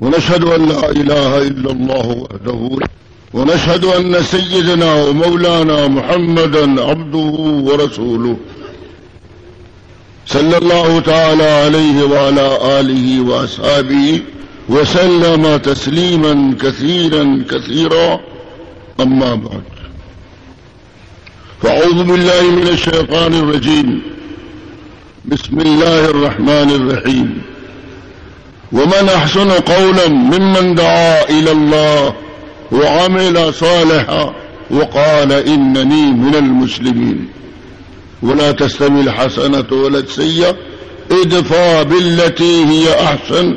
ونشهد أن لا إله إلا الله وحده ونشهد أن سيدنا ومولانا محمدا عبده ورسوله صلى الله تعالى عليه وعلى آله وأصحابه وسلم تسليما كثيرا كثيرا. أما بعد فأعوذ بالله من الشيطان الرجيم. بسم الله الرحمن الرحيم. ومن أحسن قولا ممن دعا إلى الله وعمل صالحا وقال إنني من المسلمين. ولا تستوي الحسنة ولا السيئة ادفع بالتي هي أحسن.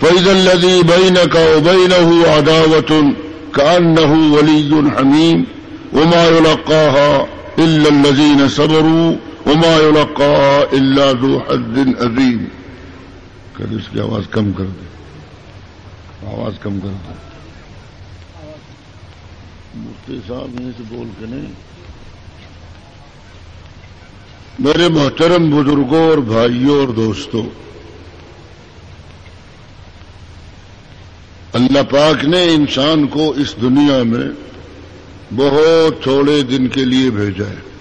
فإذا الذي بينك وبينه عداوة كأنه ولي حميم. وما يلقاها إلا الذين صبروا وما يلقاها إلا ذو حد أذيم کر اس کی آواز کم کر دے۔ آواز کم کر دے۔ مفتی صاحب یہیں سے بول کے نہیں۔ میرے محترم بزرگوں اور بھائیوں اور دوستوں، اللہ پاک نے انسان کو اس دنیا میں بہت تھوڑے دن کے لیے بھیجا ہے۔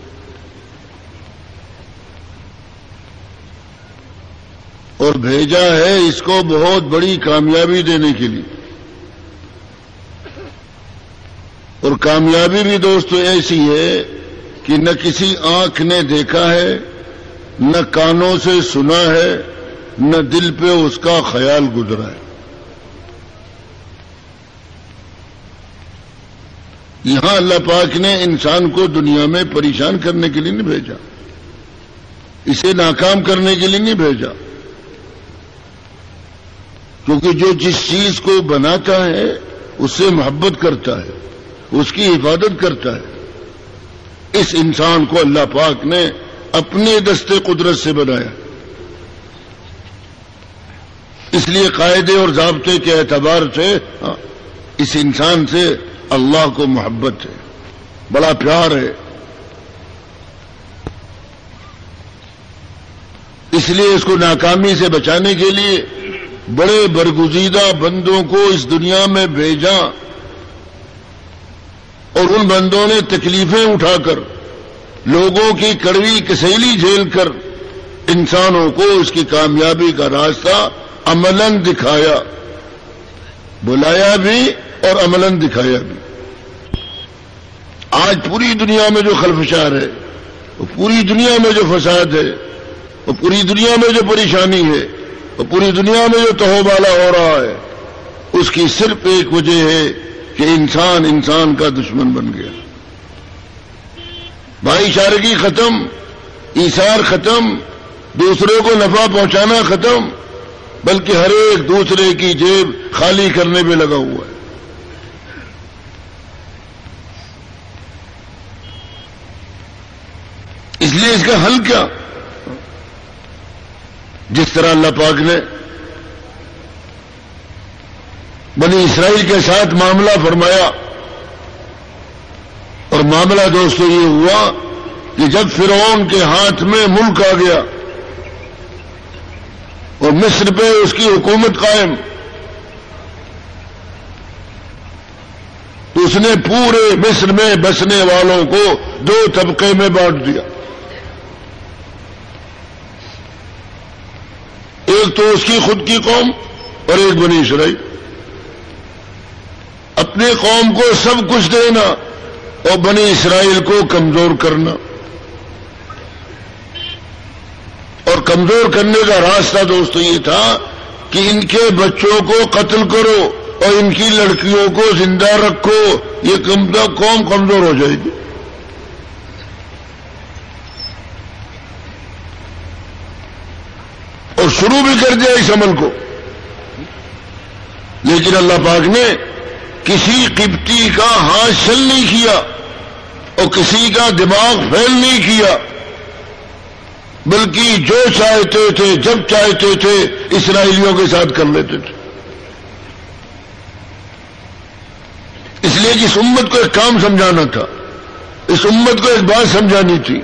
اور بھیجا ہے اس کو بہت بڑی کامیابی دینے کے لیے۔ اور کامیابی بھی دوستو ایسی ہے کہ نہ کسی آنکھ نے دیکھا ہے، نہ کانوں سے سنا ہے، نہ دل پہ اس کا خیال گزرا ہے۔ یہاں اللہ پاک نے انسان کو دنیا میں پریشان کرنے کے لیے نہیں بھیجا۔ اسے ناکام کرنے کے لیے نہیں بھیجا۔ کیونکہ جو جس چیز کو بناتا ہے اس سے محبت کرتا ہے، اس کی حفاظت کرتا ہے۔ اس انسان کو اللہ پاک نے اپنے دستے قدرت سے بنایا۔ اس لیے قاعدے اور ضابطے کے اعتبار سے ہاں، اس انسان سے اللہ کو محبت ہے۔ بڑا پیار ہے۔ اس لیے اس کو ناکامی سے بچانے کے لیے بڑے برگزیدہ بندوں کو اس دنیا میں بھیجا اور ان بندوں نے تکلیفیں اٹھا کر لوگوں کی کڑوی کسیلی جھیل کر انسانوں کو اس کی کامیابی کا راستہ عملاً دکھایا، بلایا بھی اور عملاً دکھایا بھی۔ آج پوری دنیا میں جو خلفشار ہے، وہ پوری دنیا میں جو فساد ہے، وہ پوری دنیا میں جو پریشانی ہے وہ پوری دنیا میں جو تہو بالا ہو رہا ہے، اس کی صرف ایک وجہ ہے کہ انسان انسان کا دشمن بن گیا۔ بھائی چارگی ختم ایسار ختم، دوسروں کو نفع پہنچانا ختم، بلکہ ہر ایک دوسرے کی جیب خالی کرنے پہ لگا ہوا ہے۔ اس لیے اس کا حل کیا؟ جس طرح اللہ پاک نے بنی اسرائیل کے ساتھ معاملہ فرمایا اور معاملہ دوستو یہ ہوا کہ جب فرعون کے ہاتھ میں ملک آ گیا اور مصر پہ اس کی حکومت قائم، تو اس نے پورے مصر میں بسنے والوں کو دو طبقے میں بانٹ دیا۔ ایک تو اس کی خود کی قوم اور ایک بنی اسرائیل۔ اپنے قوم کو سب کچھ دینا اور بنی اسرائیل کو کمزور کرنا۔ اور کمزور کرنے کا راستہ دوستو یہ تھا کہ ان کے بچوں کو قتل کرو اور ان کی لڑکیوں کو زندہ رکھو۔ یہ قوم کمزور ہو جائے گی۔ اور شروع بھی کر دیا اس عمل کو۔ لیکن اللہ پاک نے کسی قبطی کا ہاتھ چل نہیں کیا اور کسی کا دماغ فیل نہیں کیا، بلکہ جو چاہتے تھے، جب چاہتے تھے، اسرائیلیوں کے ساتھ کر لیتے تھے۔ اس لیے کہ اس امت کو ایک کام سمجھانا تھا، اس امت کو ایک بات سمجھانی تھی۔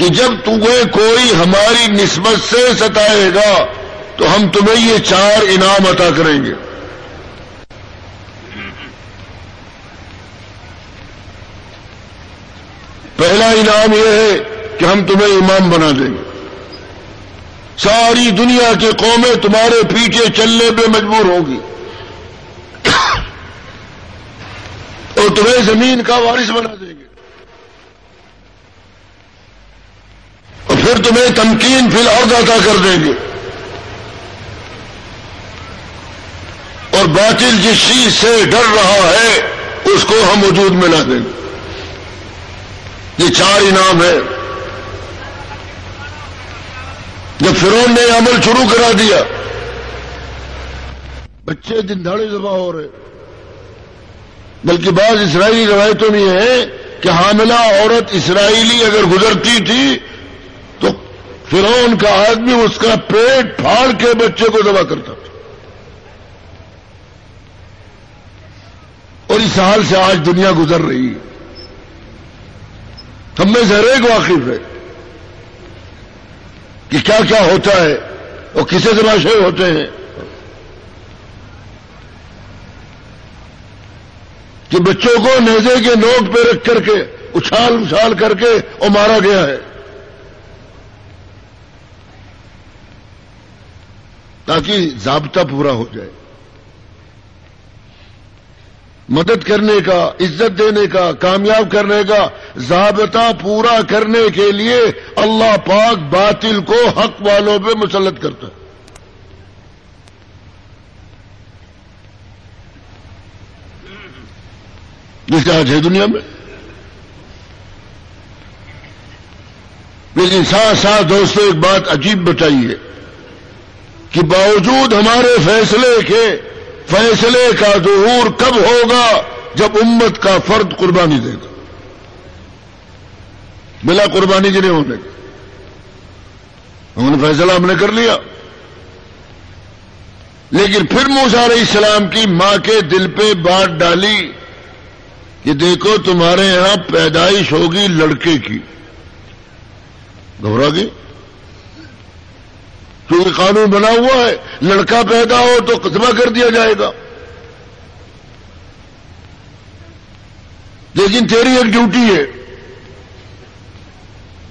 کہ جب تمہیں کوئی ہماری نسبت سے ستائے گا، تو ہم تمہیں یہ چار انعام عطا کریں گے۔ پہلا انعام یہ ہے کہ ہم تمہیں امام بنا دیں گے۔ ساری دنیا کی قومیں تمہارے پیچھے چلنے پہ مجبور ہوگی۔ اور تمہیں زمین کا وارث بنا دیں گے اور پھر تمہیں تمکین فی الحال عطا کر دیں گے۔ اور باطل جس چیز سے ڈر رہا ہے، اس کو ہم وجود میں لا دیں۔ گے یہ چار انعام ہے جب فرون نے عمل شروع کرا دیا، بچے دن دھاڑے دبا ہو رہے۔ بلکہ بعض اسرائیلی روایتوں میں ہے کہ حاملہ عورت اسرائیلی اگر گزرتی تھی فرون کا آدمی اس کا پیٹ پھاڑ کے بچے کو دبا کرتا تھا۔ اور اس حال سے آج دنیا گزر رہی ہے۔ ہم میں سے ہر ایک واقف ہے کہ کیا کیا ہوتا ہے اور کسے تماشے ہوتے ہیں۔ کہ بچوں کو نیزے کے نوٹ پہ رکھ کر کے، اچھال اچھال کر کے اور مارا گیا ہے۔ تاکہ ضابطہ پورا ہو جائے۔ مدد کرنے کا، عزت دینے کا، کامیاب کرنے کا، ضابطہ پورا کرنے کے لیے اللہ پاک باطل کو حق والوں پہ مسلط کرتا ہے۔ جس کا آج ہے دنیا میں۔ لیکن ساتھ ساتھ دوستوں ایک بات عجیب بتائیے کہ باوجود ہمارے فیصلے کے فیصلے کا ظہور کب ہوگا جب امت کا فرد قربانی دے گا؟ بلا قربانی جنہیں ہونے ہم نے فیصلہ ہم نے کر لیا۔ لیکن پھر موسا علیہ السلام کی ماں کے دل پہ بات ڈالی کہ دیکھو تمہارے یہاں پیدائش ہوگی لڑکے کی۔ گھبرا گئی کیونکہ قانون بنا ہوا ہے، لڑکا پیدا ہو تو قطبہ کر دیا جائے گا۔ لیکن تیری ایک ڈیوٹی ہے۔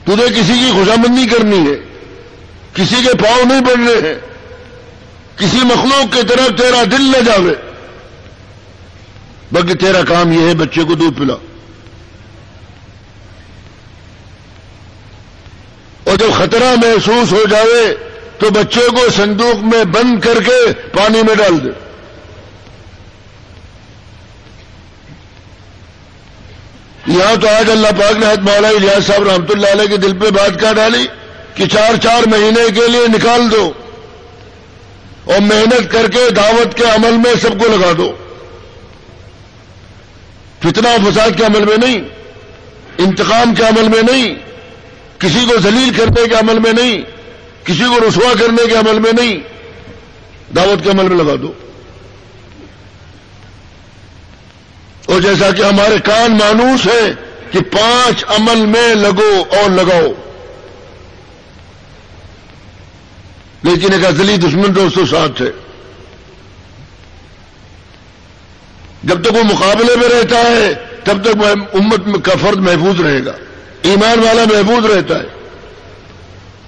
تجھے کسی کی خوشامندی کرنی ہے۔ کسی کے پاؤں نہیں بڑھنے ہیں۔ کسی مخلوق کی طرف تیرا دل نہ جاوے۔ بلکہ تیرا کام یہ ہے، بچے کو دودھ پلا۔ اور جب خطرہ محسوس ہو جاوے تو بچے کو صندوق میں بند کر کے پانی میں ڈال دے۔ یہاں تو آج اللہ پاک نے حد مولا الیاس صاحب رحمتہ اللہ علیہ کے دل پہ بات کیا ڈالی کہ چار چار مہینے کے لیے نکال دو اور محنت کر کے دعوت کے عمل میں سب کو لگا دو۔ فتنہ فساد کے عمل میں نہیں، انتقام کے عمل میں نہیں، کسی کو ذلیل کرنے کے عمل میں نہیں۔ کسی کو رسوا کرنے کے عمل میں نہیں، دعوت کے عمل میں لگا دو۔ اور جیسا کہ ہمارے کان مانوس ہے کہ پانچ عمل میں لگو اور لگاؤ۔ لیکن ایک ازلی دشمن دوستوں ساتھ ہے جب تک وہ مقابلے میں رہتا ہے، تب تک امت کا فرد محفوظ رہے گا۔ ایمان والا محفوظ رہتا ہے۔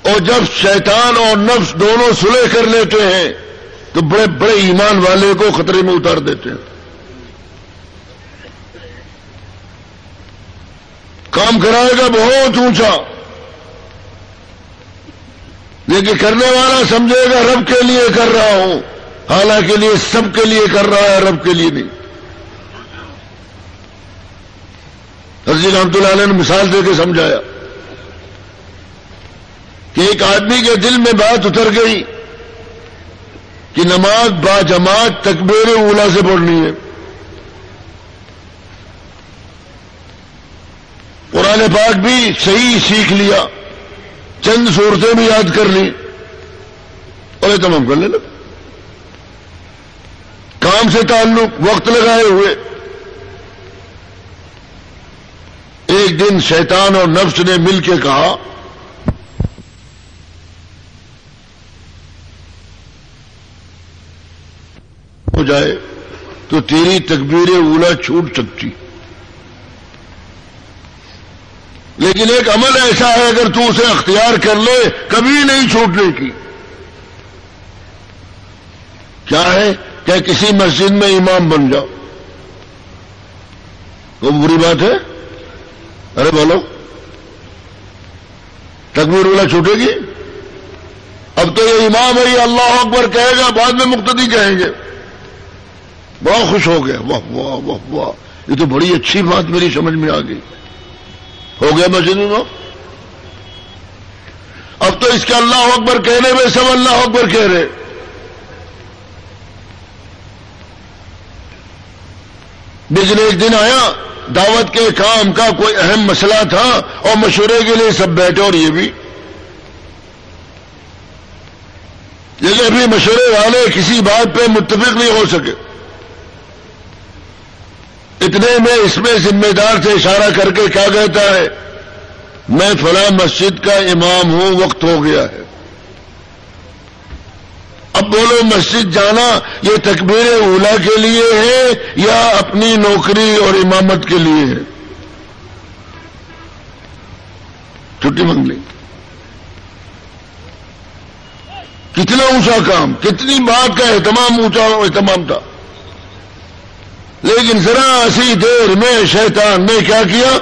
اور جب شیطان اور نفس دونوں سلح کر لیتے ہیں تو بڑے بڑے ایمان والے کو خطرے میں اتار دیتے ہیں۔ کام کرائے گا بہت اونچا۔ لیکن کرنے والا سمجھے گا رب کے لیے کر رہا ہوں۔ حالانکہ لیے سب کے لیے کر رہا ہے، رب کے لیے نہیں۔ حضرت جی رحمت اللہ علیہ نے مثال دے کے سمجھایا۔ کہ ایک آدمی کے دل میں بات اتر گئی کہ نماز با جماعت تکبیر اولا سے پڑھنی ہے۔ قرآن پاک بھی صحیح سیکھ لیا، چند صورتیں بھی یاد کر لی۔ اور یہ تمام کر لینا۔ کام سے تعلق وقت لگائے ہوئے۔ ایک دن شیطان اور نفس نے مل کے کہا ہو جائے تو تیری تکبیر اولا چھوٹ سکتی۔ لیکن ایک عمل ایسا ہے، اگر تو اسے اختیار کر لے، کبھی نہیں چھوٹنے کی۔ کیا ہے؟ کہ کسی مسجد میں امام بن جاؤ۔ تو بری بات ہے؟ ارے بولو تکبیر اولا چھوٹے گی؟ اب تو یہ امام ہے، یہ اللہ اکبر کہے گا، بعد میں مقتدی کہیں گے۔ بڑا خوش ہو گیا واہ واہ واہ واہ۔ یہ تو بڑی اچھی بات میری سمجھ میں آ گئی۔ ہو گیا مسجد اب تو اس کے اللہ اکبر کہنے میں سب اللہ اکبر کہہ رہے بجن ایک دن آیا، دعوت کے کام کا کوئی اہم مسئلہ تھا اور مشورے کے لیے سب بیٹھے اور یہ بھی۔ لیکن ابھی مشورے والے کسی بات پہ متفق نہیں ہو سکے۔ اتنے میں اس میں ذمہ دار سے اشارہ کر کے کیا کہتا ہے، میں فلاں مسجد کا امام ہوں، وقت ہو گیا ہے۔ اب بولو مسجد جانا یہ تکبیر اولا کے لیے ہے یا اپنی نوکری اور امامت کے لیے ہے؟ چھٹی منگ لی۔ کتنا اونچا کام، کتنی بات کا اہتمام اونچا اہتمام تھا۔ لیکن ذرا اسی دیر میں شیطان نے کیا کیا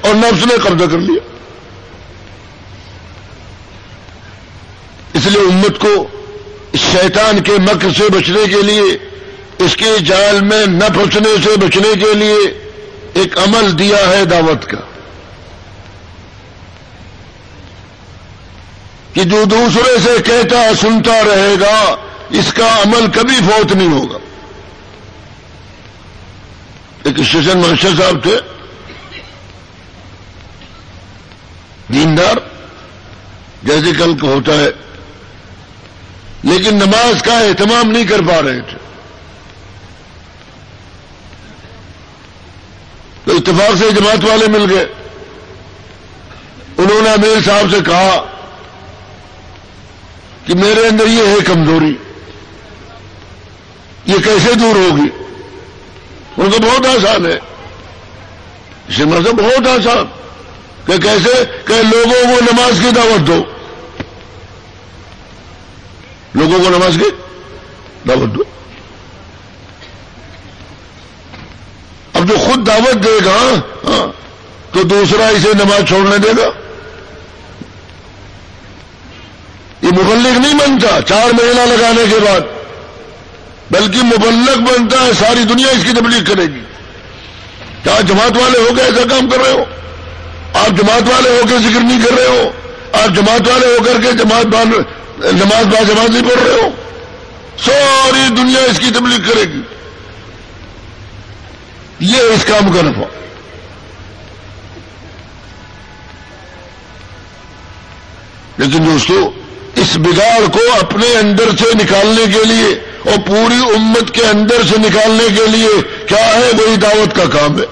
اور نفس نے قبضہ کر لیا۔ اس لیے امت کو شیطان کے مکر سے بچنے کے لیے، اس کے جال میں نہ پھنسنے سے بچنے کے لیے ایک عمل دیا ہے دعوت کا۔ کہ جو دوسرے سے کہتا، سنتا رہے گا، اس کا عمل کبھی فوت نہیں ہوگا۔ ایک اسٹیشن منشر صاحب تھے۔ دیندار، جیسے کل ہوتا ہے۔ لیکن نماز کا اہتمام نہیں کر پا رہے تھے۔ تو اتفاق سے جماعت والے مل گئے۔ انہوں نے امیر صاحب سے کہا کہ میرے اندر یہ ہے کمزوری۔ یہ کیسے دور ہوگی؟ ان کو بہت آسان ہے۔ شمر سے بہت آسان۔ کہ کیسے؟ کہ لوگوں کو نماز کی دعوت دو۔ لوگوں کو نماز کی دعوت دو۔ اب جو خود دعوت دے گا ہاں تو دوسرا اسے نماز چھوڑنے دے گا۔ یہ مبلک نہیں بنتا۔ چار مہینہ لگانے کے بعد۔ بلکہ مبلک بنتا ہے، ساری دنیا اس کی تبلیغ کرے گی۔ کیا جماعت والے ہو کے ایسا کام کر رہے ہو؟ آپ جماعت والے ہو کے ذکر نہیں کر رہے ہو؟ آپ جماعت والے ہو کر کے جماعت نماز با جماعت نہیں پڑھ رہے ہو؟ ساری دنیا اس کی تبلیغ کرے گی۔ یہ اس کام کا نفع۔ لیکن دوستو، اس بگاڑ کو اپنے اندر سے نکالنے کے لیے اور پوری امت کے اندر سے نکالنے کے لیے کیا ہے؟ وہی دعوت کا کام ہے۔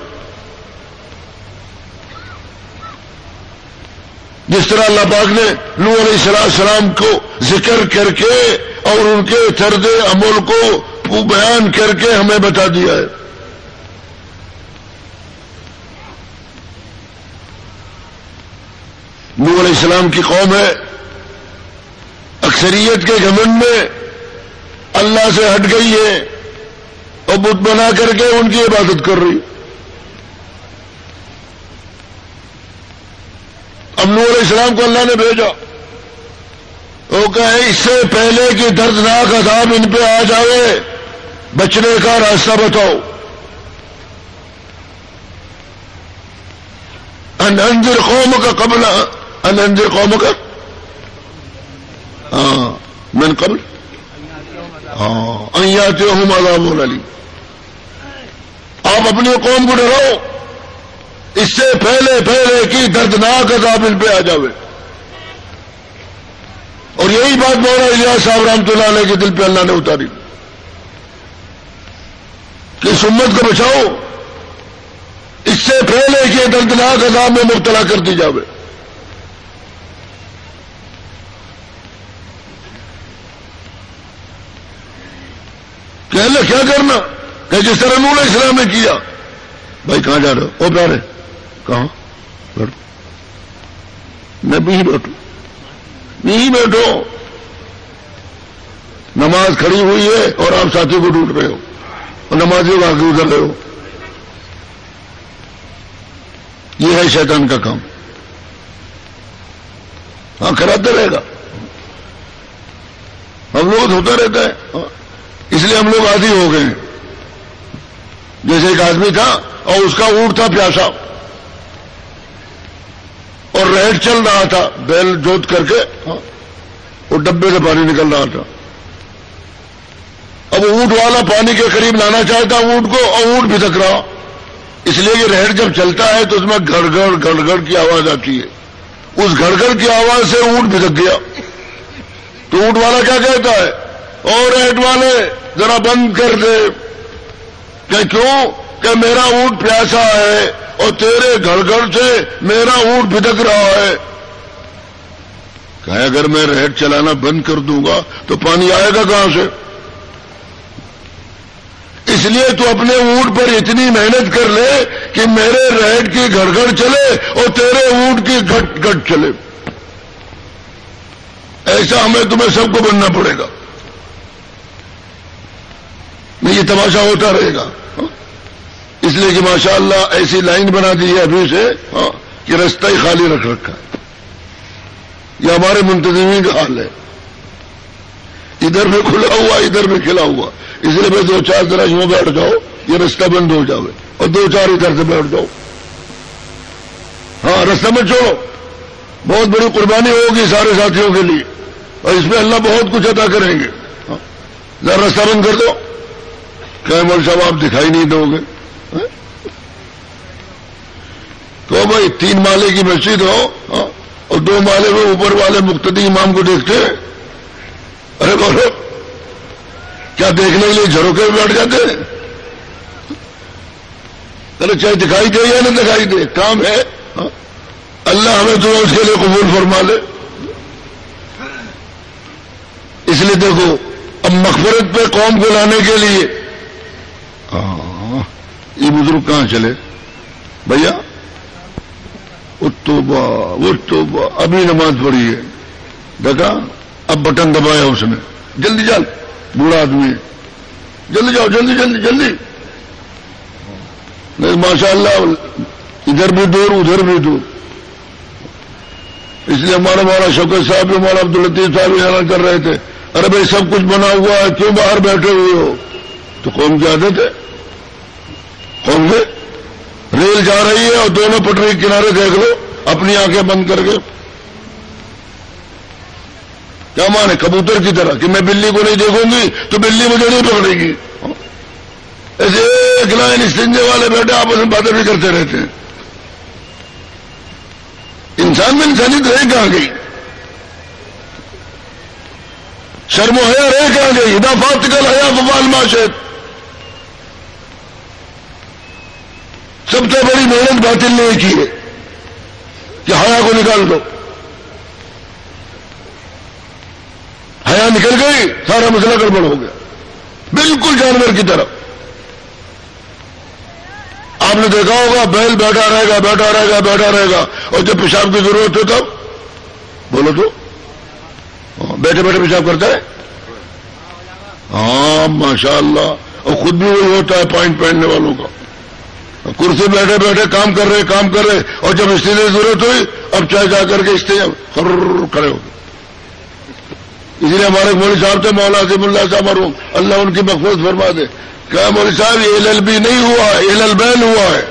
جس طرح اللہ پاک نے نو علیہ السلام کو ذکر کر کے اور ان کے طرز عمل کو بیان کر کے ہمیں بتا دیا ہے۔ نو علیہ السلام کی قوم ہے۔ اکثریت کے گھمنڈ میں اللہ سے ہٹ گئی ہے اور بت بنا کر کے ان کی عبادت کر رہی۔ امنو علیہ السلام کو اللہ نے بھیجا۔ وہ کہے، اس سے پہلے کہ دردناک عذاب ان پہ آ جائے، بچنے کا راستہ بتاؤ۔ انجر قوم کا قبل انجر قوم کا ہاں من قبل۔ ہاں ہوں عذاب علی۔ آپ اپنی قوم کو ڈراؤ۔ اس سے پہلے پہلے کی دردناک عذاب ان پہ آ جاوے۔ اور یہی بات مولا الیاس صاحب رحمت اللہ علیہ کے دل پہ اللہ نے اتاری۔ کہ اس امت کو بچاؤ۔ اس سے پہلے کہ دردناک عذاب میں مبتلا کر دی جاوے۔ کہ کیا کرنا؟ کہ جس طرح نور اسلام نے کیا۔ بھائی کہاں جا رہے ہو؟ وہ پیارے۔ کہاں؟ بیٹھو۔ میں بھی بیٹھوں۔ نہیں بیٹھو۔ نماز کھڑی ہوئی ہے اور آپ ساتھی کو ڈھونڈ رہے ہو۔ اور نمازی کو آگے ادھر رہے ہو۔ یہ ہے شیطان کا کام۔ ہاں کراتے رہے گا۔ ہم لوگ ہوتا رہتا ہے۔ اس لیے ہم لوگ آدھی ہو گئے جیسے ایک آدمی تھا اور اس کا اونٹ تھا پیاسا۔ اور ریٹ چل رہا تھا، بیل جوت کر کے ہاں، وہ ڈبے سے پانی نکل رہا تھا۔ اب اونٹ والا پانی کے قریب لانا چاہتا اونٹ کو اور اونٹ بھی رہا۔ اس لیے کہ ریٹ جب چلتا ہے تو اس میں گڑ گڑ گڑ گڑ کی آواز آتی ہے۔ اس گڑ گڑ کی آواز سے اونٹ بھی گیا۔ تو اونٹ والا کیا کہتا ہے؟ اور ریٹ والے، ذرا بند کر دے۔ کہ کیوں؟ کہ میرا اونٹ پیاسا ہے اور تیرے گھر گھر سے میرا اونٹ بھدک رہا ہے۔ کہ اگر میں ریٹ چلانا بند کر دوں گا تو پانی آئے گا کہاں سے؟ اس لیے تو اپنے اونٹ پر اتنی محنت کر لے کہ میرے ریٹ کی گھر گھر چلے اور تیرے اونٹ کی گھٹ گھٹ چلے۔ ایسا ہمیں تمہیں سب کو بننا پڑے گا۔ نہیں، یہ تماشا ہوتا رہے گا۔ اس لیے کہ ماشاء اللہ ایسی لائن بنا دی ہے ابھی سے، کہ رستہ ہی خالی رکھ رکھا یہ ہمارے منتظمین کا حال ہے۔ ادھر بھی کھلا ہوا، ادھر بھی کھلا ہوا۔ اس لیے میں دو چار ذرا یوں بیٹھ جاؤ یہ رستہ بند ہو جاؤ اور دو چار ادھر سے بیٹھ جاؤ ہاں رستہ میں چھوڑو۔ بہت بڑی قربانی ہوگی سارے ساتھیوں کے لیے۔ اور اس میں اللہ بہت کچھ ادا کریں گے۔ ہاں، ذرا رستہ بند کر دو۔ کہ مول صاحب آپ دکھائی نہیں دو گے۔ تو بھائی، تین مالے کی مسجد ہو ہاں، اور دو مالے میں اوپر والے مقتدی امام کو دیکھتے ارے بولو، کیا دیکھنے کے لیے جھروکے میں بیٹھ جاتے ہیں؟ چلو چاہے دکھائی دے یا نہ دکھائی دے، کام ہے ہاں۔ اللہ ہمیں تو اس کے لیے قبول فرما لے اس لیے دیکھو، اب مغفرت پہ قوم کو لانے کے لیے یہ بزرگ کہاں چلے؟ بھیا، اتوبا اتوبا، ابھی نماز پڑھی ہے۔ دیکھا، اب بٹن دبایا اس نے۔ جلدی چل، بوڑھا آدمی ہے۔ جلدی جاؤ، جلدی جلدی جلدی۔ نہیں ماشاء اللہ ادھر بھی دور، ادھر بھی دور۔ اس لیے ہمارا مولا شوکت صاحب بھی ہمارا عبد الطیف صاحب اعلان کر رہے تھے۔ ارے بھائی، سب کچھ بنا ہوا ہے، کیوں باہر بیٹھے ہوئے ہو؟ تو قوم کی عادت ہے قوم میں ریل جا رہی ہے اور دونوں پٹری کنارے دیکھ لو، اپنی آنکھیں بند کر کے۔ کیا مانے کبوتر کی طرح کہ میں بلی کو نہیں دیکھوں گی، تو بلی مجھے نہیں پکڑے گی۔ ایسے ایک لائن استنجے والے بیٹھے، آپس میں باتیں بھی کرتے رہتے ہیں۔ انسان میں انسانیت رہ کہاں گئی شرم و حیا رہ کہاں گئی ہدافات کل حیا فبال معاشت سب سے بڑی محنت باطل نہیں کی ہے کہ حیا کو نکال دو۔ حیا نکل گئی، سارا مسئلہ گڑبڑ ہو گیا۔ بالکل جانور کی طرف آپ نے دیکھا ہوگا، بیل بیٹھا رہے گا، بیٹھا رہے گا، بیٹھا رہے گا۔ اور جب پیشاب کی ضرورت ہو تب بولو تو۔ ہاں، بیٹھے بیٹھے پیشاب کرتا ہے۔ ہاں ماشاء اللہ اور خود بھی وہی ہوتا ہے پوائنٹ پہننے والوں کا۔ کرسی بیٹھے بیٹھے کام کر رہے، کام کر رہے، اور جب استعمال کی ضرورت ہوئی، اب چاہے جا کر کے استعمال کھڑے ہو گئے۔ اسی لیے ہمارے مولوی صاحب تھے مولا عظیم اللہ صاحب مرحوم، اللہ ان کی مقبوض فرما دے۔ کہا مولوی صاحب، یہ ایل ایل بی نہیں ہوا ایل ایل بین ہوا ہے۔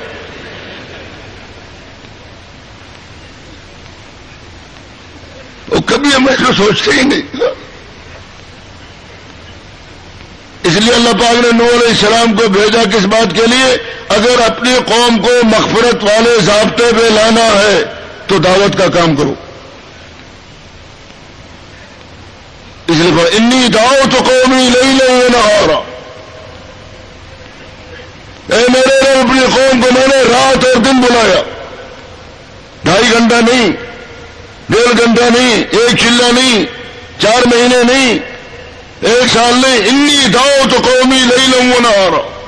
وہ کبھی ہم ایسا سوچتے ہی نہیں۔ اس لیے اللہ پاک نے نور علیہ السلام کو بھیجا کس بات کے لیے؟ اگر اپنی قوم کو مغفرت والے ضابطے پہ لانا ہے تو دعوت کا کام کرو۔ اس لیے انی داؤ تو قومی لئی لیں نہ رہا اے میرے نے اپنی قوم کو میں نے رات اور دن بلایا۔ ڈھائی گھنٹہ نہیں، ڈیڑھ گھنٹہ نہیں، ایک چلا نہیں، چار مہینے نہیں ایک سال نہیں انی داؤ تو قومی لئی لوں وہ نہ آ رہا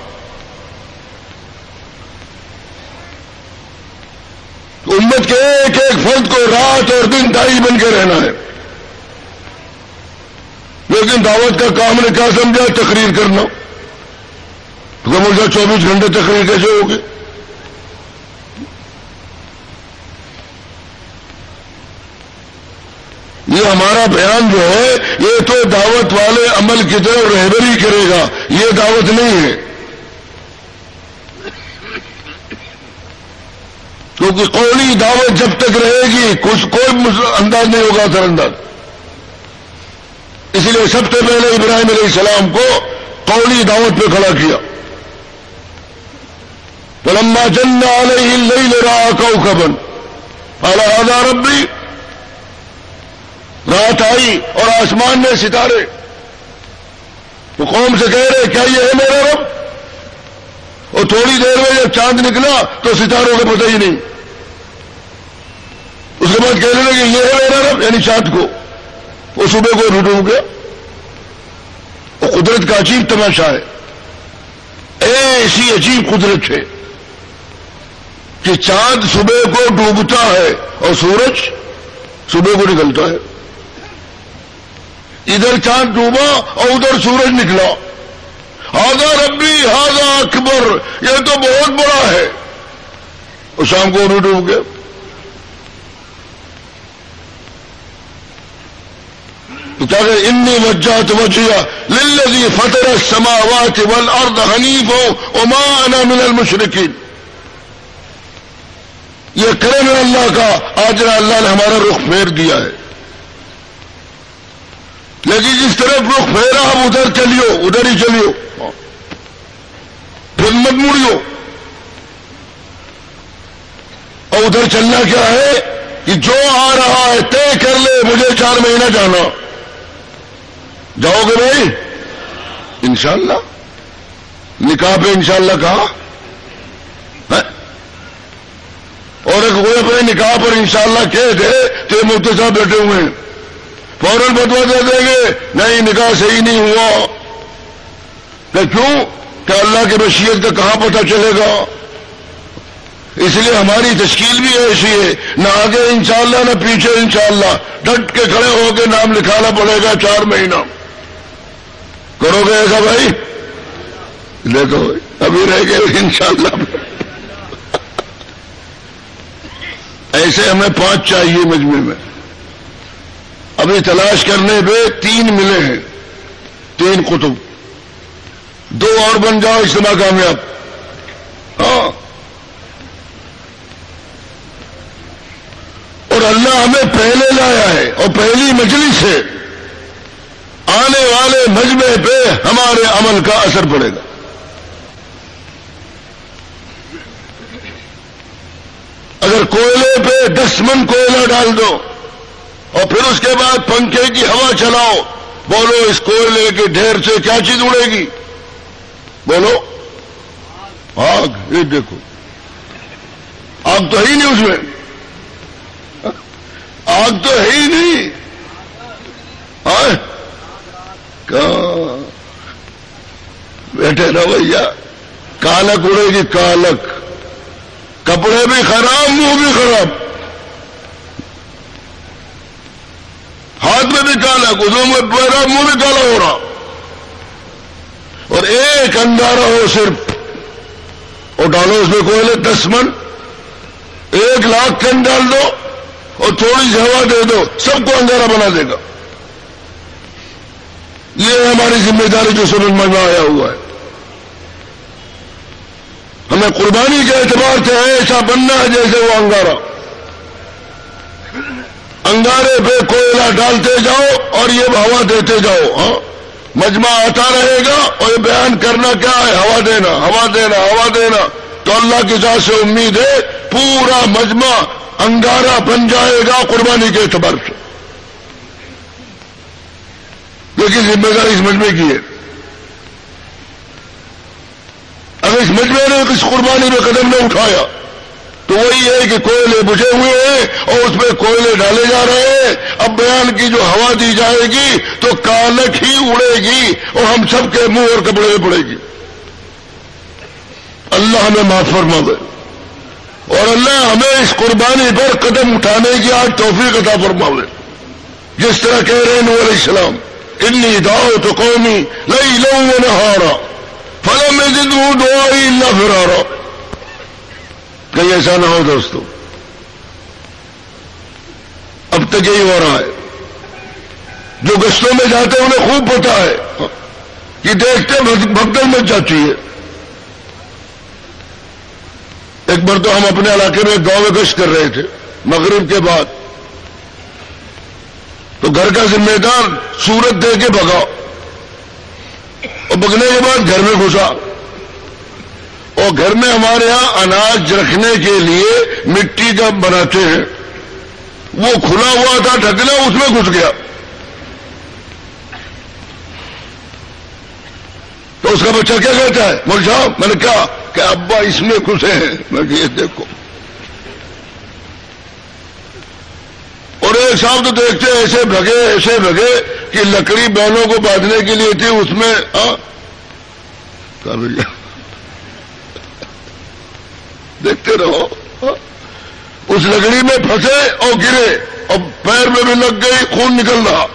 امت کے ایک ایک فرد کو رات اور دن دائی بن کے رہنا ہے۔ لیکن دعوت کا کام نے کیا سمجھا؟ تقریر کرنا۔ تو مجھے چوبیس گھنٹے تقریر کیسے ہوگی؟ یہ ہمارا بیان جو ہے، یہ تو دعوت والے عمل کی طرف رہبری کرے گا، یہ دعوت نہیں ہے۔ کیونکہ قولی دعوت جب تک رہے گی، کچھ کوئی انداز نہیں ہوگا سر انداز۔ اس لیے سب سے پہلے ابراہیم علیہ السلام کو قولی دعوت پہ کھڑا کیا۔ پلما جن علیہ لئی رہا کو خبر اعلی ربی رات آئی اور آسمان میں ستارے۔ تو قوم سے کہہ رہے کیا یہ ہے میرا رب؟ اور تھوڑی دیر میں جب چاند نکلا تو ستاروں کا پتہ ہی نہیں۔ اس کے بعد کہنے لگے، یہ ہے میرا رب یعنی چاند کو۔ وہ صبح کو ہو گیا وہ قدرت کا عجیب تماشا ہے۔ ایسی عجیب قدرت ہے کہ چاند صبح کو ڈوبتا ہے اور سورج صبح کو نکلتا ہے۔ ادھر چاند ڈوبا اور ادھر سورج نکلا۔ ہاضا ربی ہاضا اکبر، یہ تو بہت بڑا ہے۔ اور شام کو بھی ڈوب گیا انی وجات وجیا للذی فطر السماوات والارض حنیف وما انا من المشرکین۔ یہ کرم اللہ کا، آج اللہ نے ہمارا رخ پھیر دیا ہے۔ لیکن جی، جس طرف رخ پھیرا، اب ادھر چلیو، ادھر ہی چلیو۔ پھر مت مڑیو۔ اور ادھر چلنا کیا ہے؟ کہ جو آ رہا ہے، طے کر لے، مجھے چار مہینہ جانا۔ جاؤ گے بھائی؟ انشاءاللہ۔ نکاح پہ انشاءاللہ کہا۔ ہاں؟ اور ایک کوئی اپنے نکاح پر انشاءاللہ کہہ دے، تو یہ مفتی صاحب بیٹھے ہوئے ہیں۔ فوراً بدوا دے دیں گے، نہیں، نکاح صحیح نہیں ہوا۔ کہ کیوں؟ کہ اللہ کی بشیت کا کہاں پتہ چلے گا؟ اس لیے ہماری تشکیل بھی ایسی ہے، نہ آگے انشاءاللہ، نہ پیچھے انشاءاللہ۔ ڈٹ کے کھڑے ہو کے نام لکھانا پڑے گا چار مہینہ۔ کرو گے ایسا بھائی؟ دیکھو، ابھی رہ گئے انشاءاللہ۔ ایسے ہمیں پانچ چاہیے مجموعے میں۔ ابھی تلاش کرنے پہ تین ملے ہیں، تین کتب۔ دو اور بن جاؤ اجتماع کامیاب۔ ہاں۔ اور اللہ ہمیں پہلے لایا ہے اور پہلی مجلس ہے۔ آنے والے مجمے پہ ہمارے عمل کا اثر پڑے گا۔ اگر کوئلے پہ دس من کوئلہ ڈال دو۔ اور پھر اس کے بعد پنکھے کی ہوا چلاؤ۔ بولو، اس کوئلے کے ڈھیر سے کیا چیز اڑے گی؟ بولو۔ آگ، یہ دیکھو۔ آگ تو ہے ہی نہیں اس میں۔ آگ تو ہے ہی نہیں۔ بیٹھے رہو بھیا۔ کالک اڑے گی، کالک۔ کپڑے بھی خراب، منہ بھی خراب۔ ہاتھ میں بھی کالا گزروں میں پیرا منہ بھی کالا ہو رہا۔ اور ایک انگارا ہو صرف۔ اور ڈالو اس میں کوئلے دس من۔ ایک لاکھ کن ڈال دو اور تھوڑی سی ہوا دے دو۔ سب کو انگارا بنا دے گا۔ یہ ہماری ذمہ داری جو سمجھ میں آیا ہوا ہے۔ ہمیں قربانی کے اعتبار سے ایسا بننا ہے جیسے وہ انگارا۔ انگارے پہ کوئلہ ڈالتے جاؤ اور یہ ہوا دیتے جاؤ ہاں؟ مجمع آتا رہے گا اور یہ بیان کرنا کیا ہے؟ ہوا دینا ہوا دینا ہوا دینا۔ تو اللہ کی ذات سے امید ہے، پورا مجمع انگارا بن جائے گا قربانی کے اعتبار سے۔ لیکن ذمہ داری اس مجمے کی ہے؟ اگر اس مجمے نے کس قربانی میں قدم نہ اٹھایا تو وہی ہے کہ کوئلے بجھے ہوئے ہیں اور اس میں کوئلے ڈالے جا رہے ہیں۔ اب بیان کی جو ہوا دی جائے گی تو کالک ہی اڑے گی اور ہم سب کے منہ اور کپڑے میں پڑے گی۔ اللہ ہمیں معاف فرما دے۔ اور اللہ ہمیں اس قربانی پر قدم اٹھانے کی آج توفیق عطا فرماوے جس طرح کہہ رہے ہیں نور علیہ السلام، انی داؤ تو قومی لئی لو نہارا، فلم میں دعائی اللہ فرارا. کہیں ایسا نہ ہو دوستو۔ اب تک یہی ہو رہا ہے۔ جو گشتوں میں جاتے ہیں انہیں خوب پتا ہے۔ کہ دیکھتے بھگدڑ میں جاتی ہے۔ ایک بار تو ہم اپنے علاقے میں گاؤں میں گشت کر رہے تھے، مغرب کے بعد۔ تو گھر کا ذمہ دار سورت دے کے بگا اور بگنے کے بعد گھر میں گھسا۔ اور گھر میں ہمارے ہاں اناج رکھنے کے لیے مٹی کا بناتے ہیں، وہ کھلا ہوا تھا ڈھکنا اس میں گھس گیا۔ تو اس کا بچہ کیا کہتا ہے؟ مول صاحب، میں نے کہا کہ ابا اس میں گھسے ہیں۔ میں کہ یہ دیکھو۔ اور ایک صاحب تو دیکھتے ایسے بھگے ایسے بھگے کہ لکڑی بیلوں کو باندھنے کے لیے تھی، اس میں ہاں۔ دیکھتے رہو۔ اس لکڑی میں پھنسے اور گرے اور پیر میں بھی لگ گئی، خون نکل رہا۔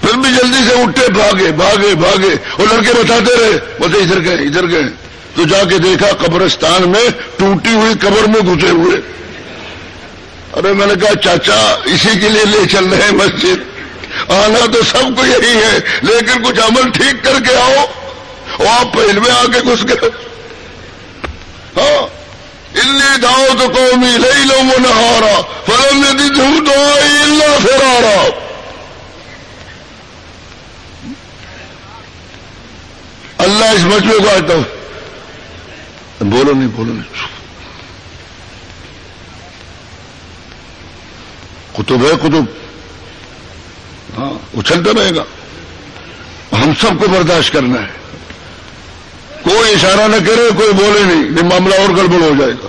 پھر بھی جلدی سے اٹھے، بھاگے بھاگے بھاگے۔ اور لڑکے بتاتے رہے بس ادھر گئے ادھر گئے۔ تو جا کے دیکھا قبرستان میں ٹوٹی ہوئی قبر میں گھسے ہوئے۔ ارے میں نے کہا، چاچا، اسی کے لیے لے چل رہے ہیں مسجد۔ آنا تو سب کو یہی ہے، لیکن کچھ عمل ٹھیک کر کے آؤ اور آپ پہل میں آ کے گھس گئے۔ ہاں۔ انی داؤ تو قومی لئی لو وہ نہارا فلم نے دی دھوم تو اللہ پھر اللہ اس مجمے کو آتا ہوں۔ بولو نہیں بولو نہیں۔ کتب ہے، کتب۔ ہاں اچھلتا رہے گا۔ ہم سب کو برداشت کرنا ہے۔ کوئی اشارہ نہ کرے، کوئی بولے نہیں، یہ معاملہ اور گڑبڑ ہو جائے گا۔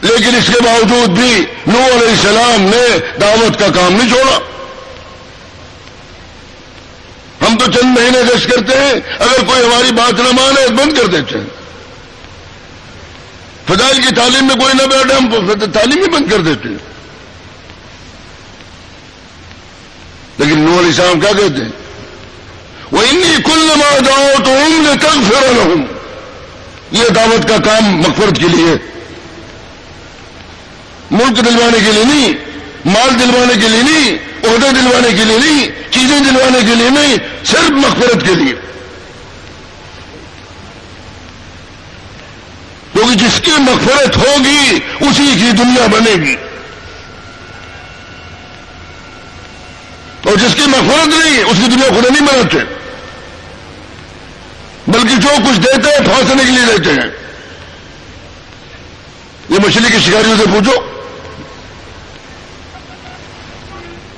لیکن اس کے باوجود بھی نو علیہ السلام نے دعوت کا کام نہیں چھوڑا۔ ہم تو چند مہینے گشت کرتے ہیں، اگر کوئی ہماری بات نہ مانے بند کر دیتے ہیں۔ فضائل کی تعلیم میں کوئی نہ بیٹھے، ہم تعلیم ہی بند کر دیتے ہیں۔ لیکن نور علیہ السلام کیا کہتے ہیں؟ وہ انی کل ماں جاؤ تو ان نے کل پھر یہ دعوت کا کام مغفرت کے لیے ملک دلوانے کے لیے نہیں، مال دلوانے کے لیے نہیں، عہدے دلوانے کے لیے نہیں، چیزیں دلوانے کے لیے نہیں، صرف مغفرت کے لیے۔ کیونکہ جس کی مغفرت ہوگی، اسی کی دنیا بنے گی۔ اور جس کی مغفرت نہیں، اس کی دنیا خود نہیں بناتے۔ بلکہ جو کچھ دیتے ہیں، پھانسنے کے لیے دیتے ہیں۔ یہ مچھلی کی شکاریوں سے پوچھو۔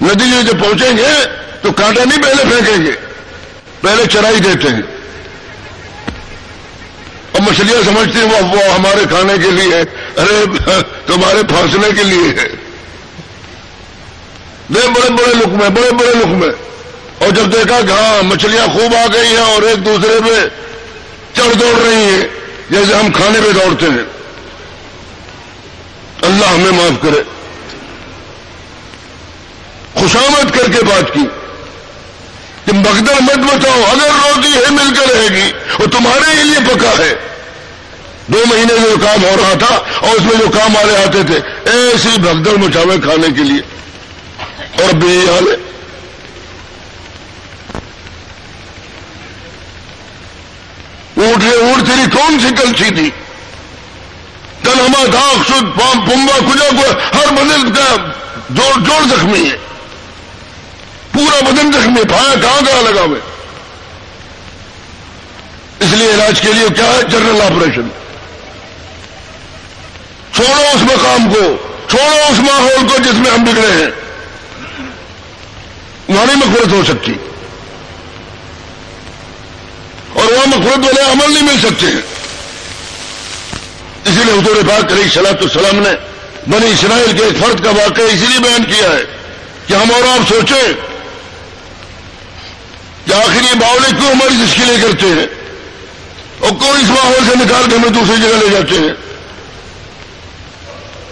ندی میں جب پہنچیں گے، تو کانٹا نہیں پہلے پھینکیں گے، پہلے چرائی دیتے ہیں۔ اور مچھلیاں سمجھتی ہیں، وہ ہمارے کھانے کے لیے ارے، تمہارے پھانسنے کے لیے ہے۔ بڑے بڑے لک میں بڑے بڑے لک میں اور جب دیکھا کہ ہاں مچھلیاں خوب آ گئی ہیں اور ایک دوسرے پہ چڑھ دوڑ رہی ہیں، جیسے ہم کھانے پہ دوڑتے ہیں۔ اللہ ہمیں معاف کرے۔ خوشامد کر کے بات کی۔ کہ مقدر مت بتاؤ اگر روٹی ہے، مل کر رہے گی۔ وہ تمہارے ہی لیے پکا ہے۔ دو مہینے میں جو کام ہو رہا تھا اور اس میں جو کام والے آتے تھے، ایسی بھگدڑ مچاوے کھانے کے لیے۔ اور بھی یہی حال ہے۔ اونٹ اونٹ تیری کون سی کلچی تھی کل ہما داغ شد، پام پمبا کجا کو ہر بدل کا جوڑ جوڑ زخمی ہے۔ پورا بدن زخمی پھایا کہاں کہاں لگا ہوئے۔ اس لیے علاج کے لیے کیا ہے؟ General operation. چھوڑو اس مقام کو، چھوڑو اس ماحول کو جس میں ہم بگڑے ہیں۔ وہاں نہیں مقبرت ہو سکتی۔ اور وہاں مقبرت والے عمل نہیں مل سکتے۔ ہیں لیے حضور پاک علیہ سلاۃ السلام نے بنی اسرائیل کے ایک فرد کا واقعہ اسی لیے بیان کیا ہے کہ ہم اور آپ سوچیں کہ آخر یہ باولے کیوں ہماری تشکیلیں کرتے ہیں اور کوئی اس ماحول سے نکال کے ہمیں دوسری جگہ لے جاتے ہیں؟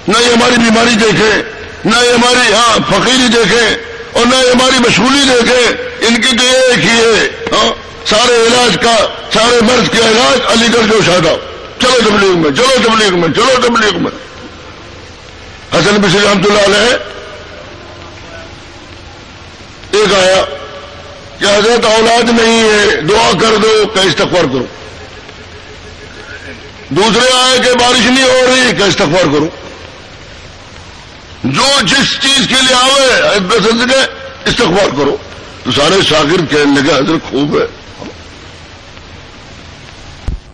نہ یہ ہماری بیماری دیکھیں، نہ یہ ہماری ہاں فقیری دیکھیں اور نہ یہ ہماری مشغولی دیکھیں، ان کی تو ایک ہی ہے ہاں سارے علاج کا، سارے مرض کا علاج علی گڑھ جو شادہ چلو تبلیغ میں، چلو تبلیغ میں، چلو تبلیغ میں۔ حسن بشی رحمت اللہ علیہ۔ ایک آیا کہ حضرت اولاد نہیں ہے، دعا کر دو، کہ استغفار کرو۔ دوسرے آئے کہ بارش نہیں ہو رہی، کہ استغفار کرو۔ جو جس چیز کے لیے آئے پسند کے استغفار کرو۔ تو سارے شاگرد کہنے لگے، حضرت خوب ہے۔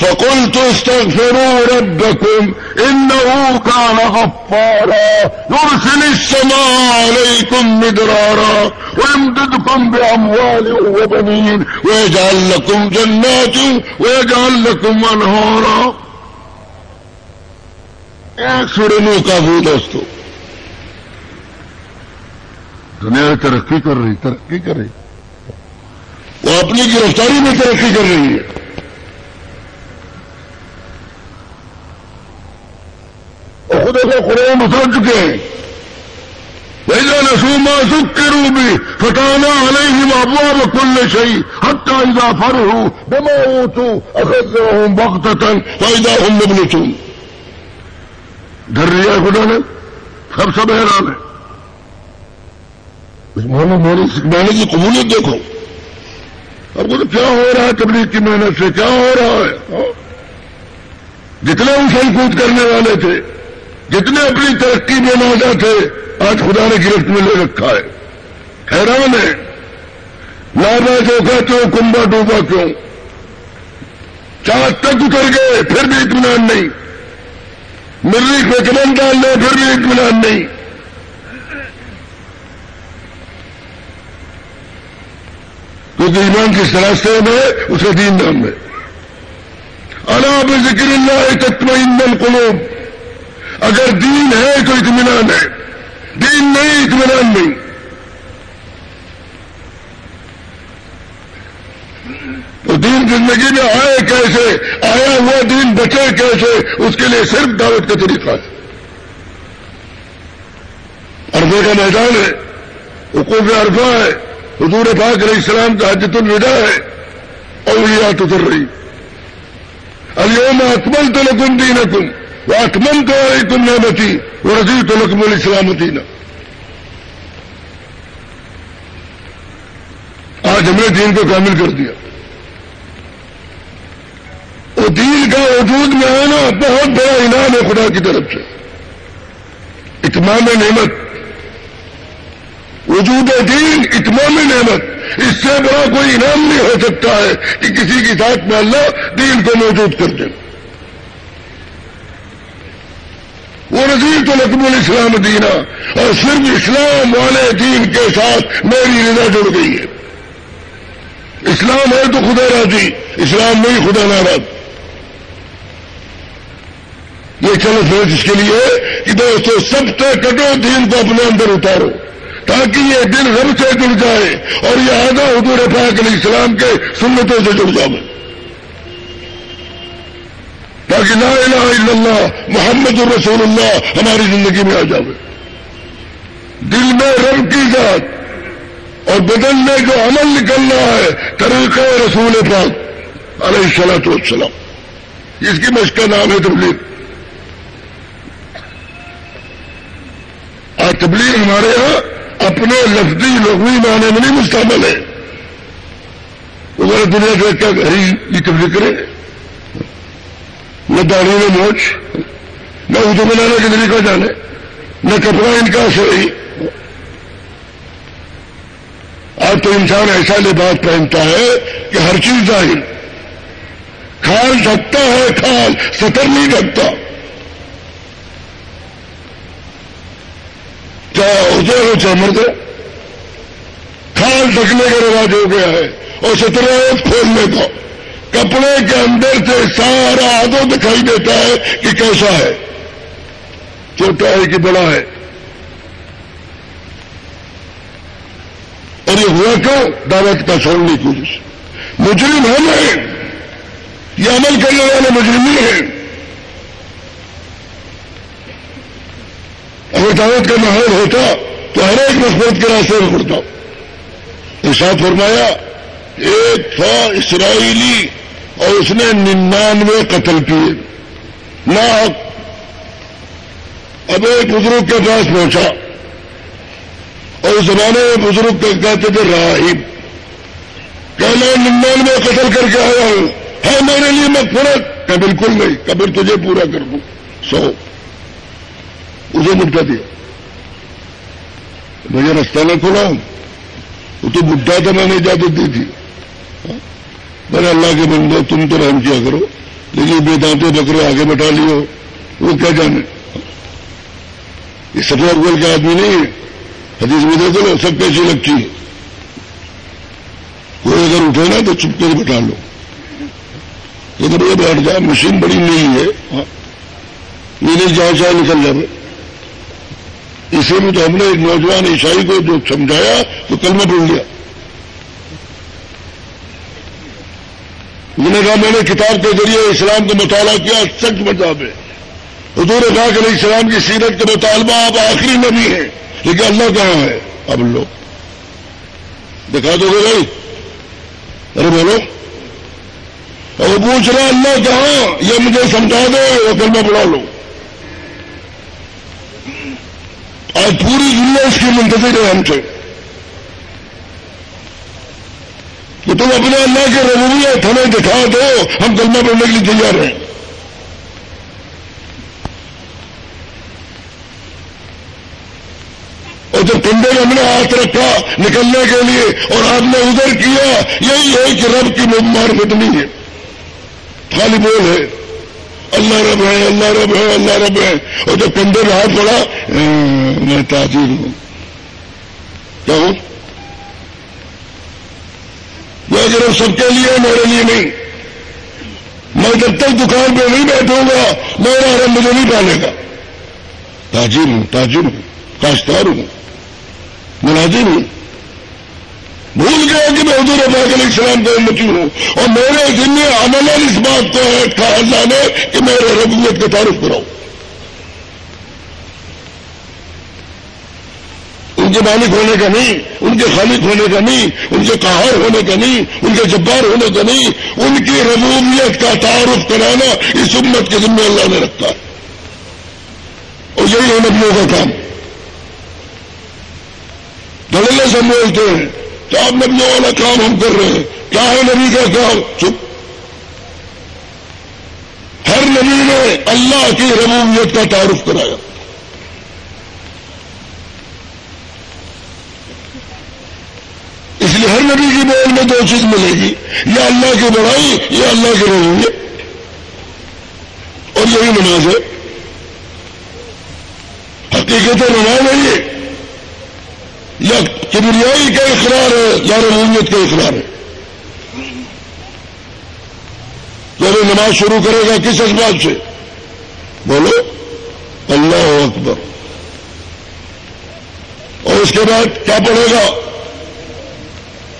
فقلت استغفروا ربكم إنه كان غفارا. يرسل السماء عليكم مدرارا ويمددكم بأموال وبنين ويجعل لكم جنات ويجعل لكم أنهارا. ایک سورہ نو کافی دنیا ترقی کر رہی، ترقی کر رہی۔ وہ اپنی گرفتاری میں ترقی کر رہی ہے۔ خود کو قرآن اتر چکے ہیں۔ ویسا نسوما سکھ کے روپ بھی فتانا علیہ بابوا بکل شہی حتہ ادا فر ہوں بما تو اخذ ہوں وقت تن فائدہ ہوں ببل چون ڈر لیا خدا نے؟ سب سب حیران ہے میں نے کی قبولیت دیکھو۔ اب وہ کیا ہو رہا ہے تبلیغ کی محنت سے؟ کیا ہو رہا ہے؟ ہاں؟ جتنے انسان کود کرنے والے تھے، جتنے اپنی ترقی میں نازا تھے، آج خدا نے گرفت میں لے رکھا ہے۔ حیران ہے لابا جو کہتے ہو کنبا ڈوبا کیوں؟ چار تک اتر گئے، پھر بھی اطمینان نہیں۔ مرری پہ چمن ڈال لے پھر بھی اطمینان نہیں۔ کیونکہ ایمان کی سراستے میں اسے دین نام ہے۔ اللہ ذکر اللہ تطمئن القلوب۔ اگر دین ہے تو اطمینان ہے۔ دین نہیں، اطمینان نہیں۔ تو دین زندگی میں آئے کیسے؟ آیا ہوا دین بچے کیسے؟ اس کے لیے صرف دعوت کا طریقہ ہے۔ عرفے کا میدان ہے، حقوق عرفہ ہے۔ حضور پاک علیہ السلام کا حجت الوداع ہے اولیات اتر رہی۔ اليوم اکمل تو لکم دینکم واٹمن تو تم نعمتی وہ رضی تو لکم الاسلامتی نا آج ہم نے دین کو کامل کر دیا۔ وہ دین کا وجود میں آنا بہت بڑا انعام ہے خدا کی طرف سے۔ اتمام نعمت وجود دین اتمام نعمت، اس سے بڑا کوئی انعام نہیں ہو سکتا ہے کہ کسی کی ساتھ میں اللہ دین کو موجود کر دیں وہ رضی تو لقب الاسلام دینا اور صرف اسلام والے دین کے ساتھ میری رضا جڑ گئی ہے۔ اسلام ہے تو خدا راضی، اسلام نہیں خدا ناراض۔ یہ چلو سوچ اس کے لیے کہ دوستو، سب سے کٹو دین کو اپنے اندر اتارو۔ تاکہ یہ دل رب سے جڑ جائے اور یہ آدھا حضور پاک علیہ السلام کے سنتوں سے جڑ جائے۔ تاکہ لا الہ الا اللہ، محمد الرسول اللہ ہماری زندگی میں آ جائے دل میں رب کی ذات اور بدن میں جو عمل نکلنا ہے، طریقہ رسول پاک علیہ السلاۃ والسلام۔ اس کی مشق کا نام ہے تبلیغ۔ آج تبلیغ ہمارے یہاں اپنے لفظی لغوی معنی میں نہیں مستعمل ہے۔ وہ دنیا دیکھ کیا گھر ہی تبلیغ کرے نہ داڑھی میں موچ نہ اردو بنانے کے طریقہ جانے۔ نہ کپڑا ان کا صحیح۔ آج تو انسان ایسا لباس پہنتا ہے کہ ہر چیز ظاہر۔ کھال ڈھکتا ہے، کھال، سطر نہیں ڈھکتا چاہے اسے ہو چاہے مرد کھال ڈھکنے کا رواج ہو گیا ہے اور سترہ کھولنے کا کپڑے کے اندر سے سارا آدو دکھائی دیتا ہے کہ کیسا ہے۔ چھوٹا ہے کہ بڑا ہے۔ اور یہ ہوا کیوں؟ دعوت کا چھوڑنے کی وجہ سے مجرم ہم ہیں۔ یہ عمل کرنے والے مجرمی ہیں۔ اگر دعوت کا ماحول ہوتا تو ہر ایک مسبت کے راستے میں پڑتا۔ ارشاد فرمایا، ایک تھا اسرائیلی اور اس نے ننانوے قتل کیے۔ نہ اب ایک بزرگ کے پاس پہنچا۔ اور اس زمانے میں بزرگ کہتے تھے، راہب۔ کہنا ننانوے قتل کر کے آیا ہوں۔ ہے میرے لیے میں پورا کہ بالکل نہیں کبر تجھے پورا کر دوں۔ سو۔ اسے نپٹا دیا مجھے رستہ نہ کھولا وہ تو بڈھا تھا میں نے اجازت دی تھی میں اللہ کے بندے تم تو رحم کیا کرو لیکن بے دانتے بکرے آگے بٹھا لیو وہ کیا جانے یہ سفید اکبر کے آدمی نہیں ہے حدیث میں دیکھو نا سب پیسے لگتی ہے کوئی اگر اٹھے نا تو چپ کر بٹھا لو لیکن یہ بیٹھ جائے مشین بڑی نہیں ہے یہ نہیں جہاں چاہے نکل جائے اسی میں تو ہم نے ایک نوجوان عیسائی کو جو سمجھایا تو کلمہ پڑھ لیا انہوں نے کہا، میں نے کتاب کے ذریعے اسلام کا مطالعہ کیا، سچ مذہب ہے۔ حضور پاک علیہ السلام کی سیرت کے مطالبہ آپ آخری نبی ہیں لیکن اللہ کہاں ہے؟ اب لوگ۔ دکھا دو گے بھائی۔ ارے بولو۔ اور پوچھ رہا اللہ کہاں؟ یہ مجھے سمجھا دو وہ کل میں لو آج پوری دنیا اس کی منتظر ہے ہم سے کہ تم اپنے اللہ کے ربویت ہمیں دکھا دو، ہم کلمہ پڑھنے کے لیے تیار ہیں۔ اور جب کنڈے میں ہم نے ہاتھ رکھا نکلنے کے لیے اور آپ نے ادھر کیا، یہی ہے کہ رب کی مار فتنی ہے۔ خالی بول ہے۔ اللہ رب ہے، اللہ رب ہے، اللہ رب ہے. اور جب کندھے میں ہاتھ پڑا میں تاجر ہوں. کیا ہوں میں صرف سب کے لیے، میرے لیے نہیں. میں جب تک دکان پہ نہیں بیٹھوں گا، میرا رب مجھے نہیں پالے گا. تاجر ہوں تاجر ہوں کاشتار ہوں، ملازم ہوں. بھول گیا کہ میں حضور پاک علیہ السلام کا امتی ہوں۔ اور میرے ذمہ عمل اس بات کو ہے کہا اللہ نے کہ میرے ربویت کا تعارف کراؤ ان کے مالک ہونے کا نہیں، ان کے خالق ہونے کا نہیں، ان کے قہار ہونے کا نہیں، ان کے جبار ہونے کا نہیں، ان کی ربوبیت کا تعارف کرانا اس امت کے ذمہ اللہ نے رکھا۔ ہے اور یہی ہے نبیوں کا کام۔ دلے سے بولتے ہیں۔ کہ آپ نبیوں والا کام ہم کر رہے ہیں؟ کیا ہے نبی کا کام؟ چپ۔ ہر نبی نے اللہ کی ربوبیت کا تعارف کرایا۔ اس لیے ہر نبی کی بول میں دو چیز ملے گی، یا اللہ کی بڑائی، یا اللہ کی ربوبیت۔ اور یہی نماز ہے۔ حقیقت نماز ہے یہ۔ یا کبریائی کا اقرار ہے یا ربوبیت کا اقرار ہے۔ جب نماز شروع کرے گا کس اسباب سے؟ بولو، اللہ اکبر۔ اور اس کے بعد کیا پڑھے گا؟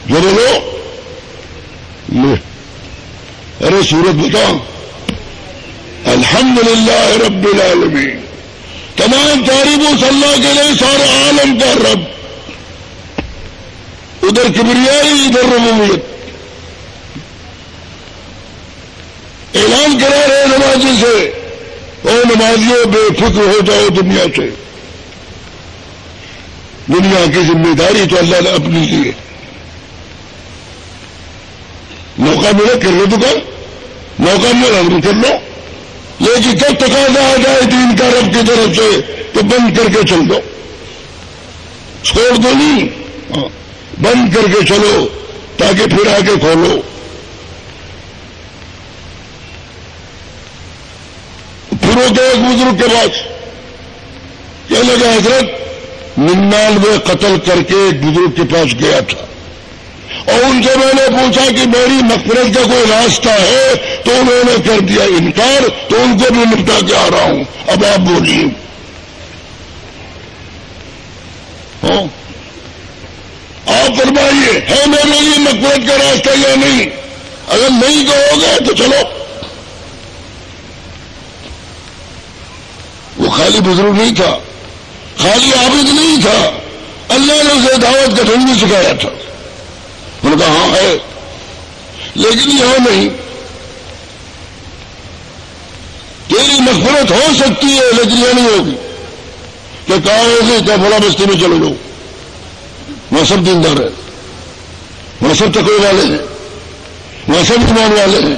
جو بولو ارے سورت بتا الحمد للہ رب العالمین۔ تمام تعریفوں صلی اللہ کے لیے سارے عالم کا رب۔ ادھر کبریائی ادھر ربوبیت اعلان کرا رہے نمازی سے، او نمازیوں بے فکر ہو جاؤ دنیا سے۔ دنیا کی ذمہ داری تو اللہ نے اپنی لی ہے۔ موقع ملے کر لو دکان موقع ملا ہم کر لو۔ لیکن جب تقاضا آ جائے دین کا رب کی طرف سے، تو بند کر کے چل دو۔ چھوڑ دو نہیں۔ ہاں۔ بند کر کے چلو تاکہ پھر آ کے کھولو۔ پھر وہ ایک بزرگ کے پاس۔ کیا لگا حضرت، ننانوے قتل کر کے ایک بزرگ کے پاس گیا تھا۔ اور ان سے میں نے پوچھا کہ میری مقبرت کا کوئی راستہ ہے؟ تو انہوں نے کر دیا انکار، تو ان کو بھی نپٹا کے آ رہا ہوں۔ اب آپ بولیے۔ ہاں؟ آپ فرمائیے، ہے میرے لیے مقبرت کا راستہ یا نہیں؟ اگر نہیں کہو گے تو چلو۔ وہ خالی بزرگ نہیں تھا، خالی عابد نہیں تھا۔ اللہ نے اسے دعوت کا ڈھنگ بھی سکھایا تھا۔ انہوں نے کہا ہاں ہے۔ لیکن یہاں نہیں۔ تیری مغفرت ہو سکتی ہے، لیکن یہ نہیں ہوگی کہ کہا ہوگی کیا بڑا بستی میں چلو جاؤ وہاں سب دیندار ہے وہاں سب تکڑے والے ہیں۔ وہاں سب ایمان والے ہیں۔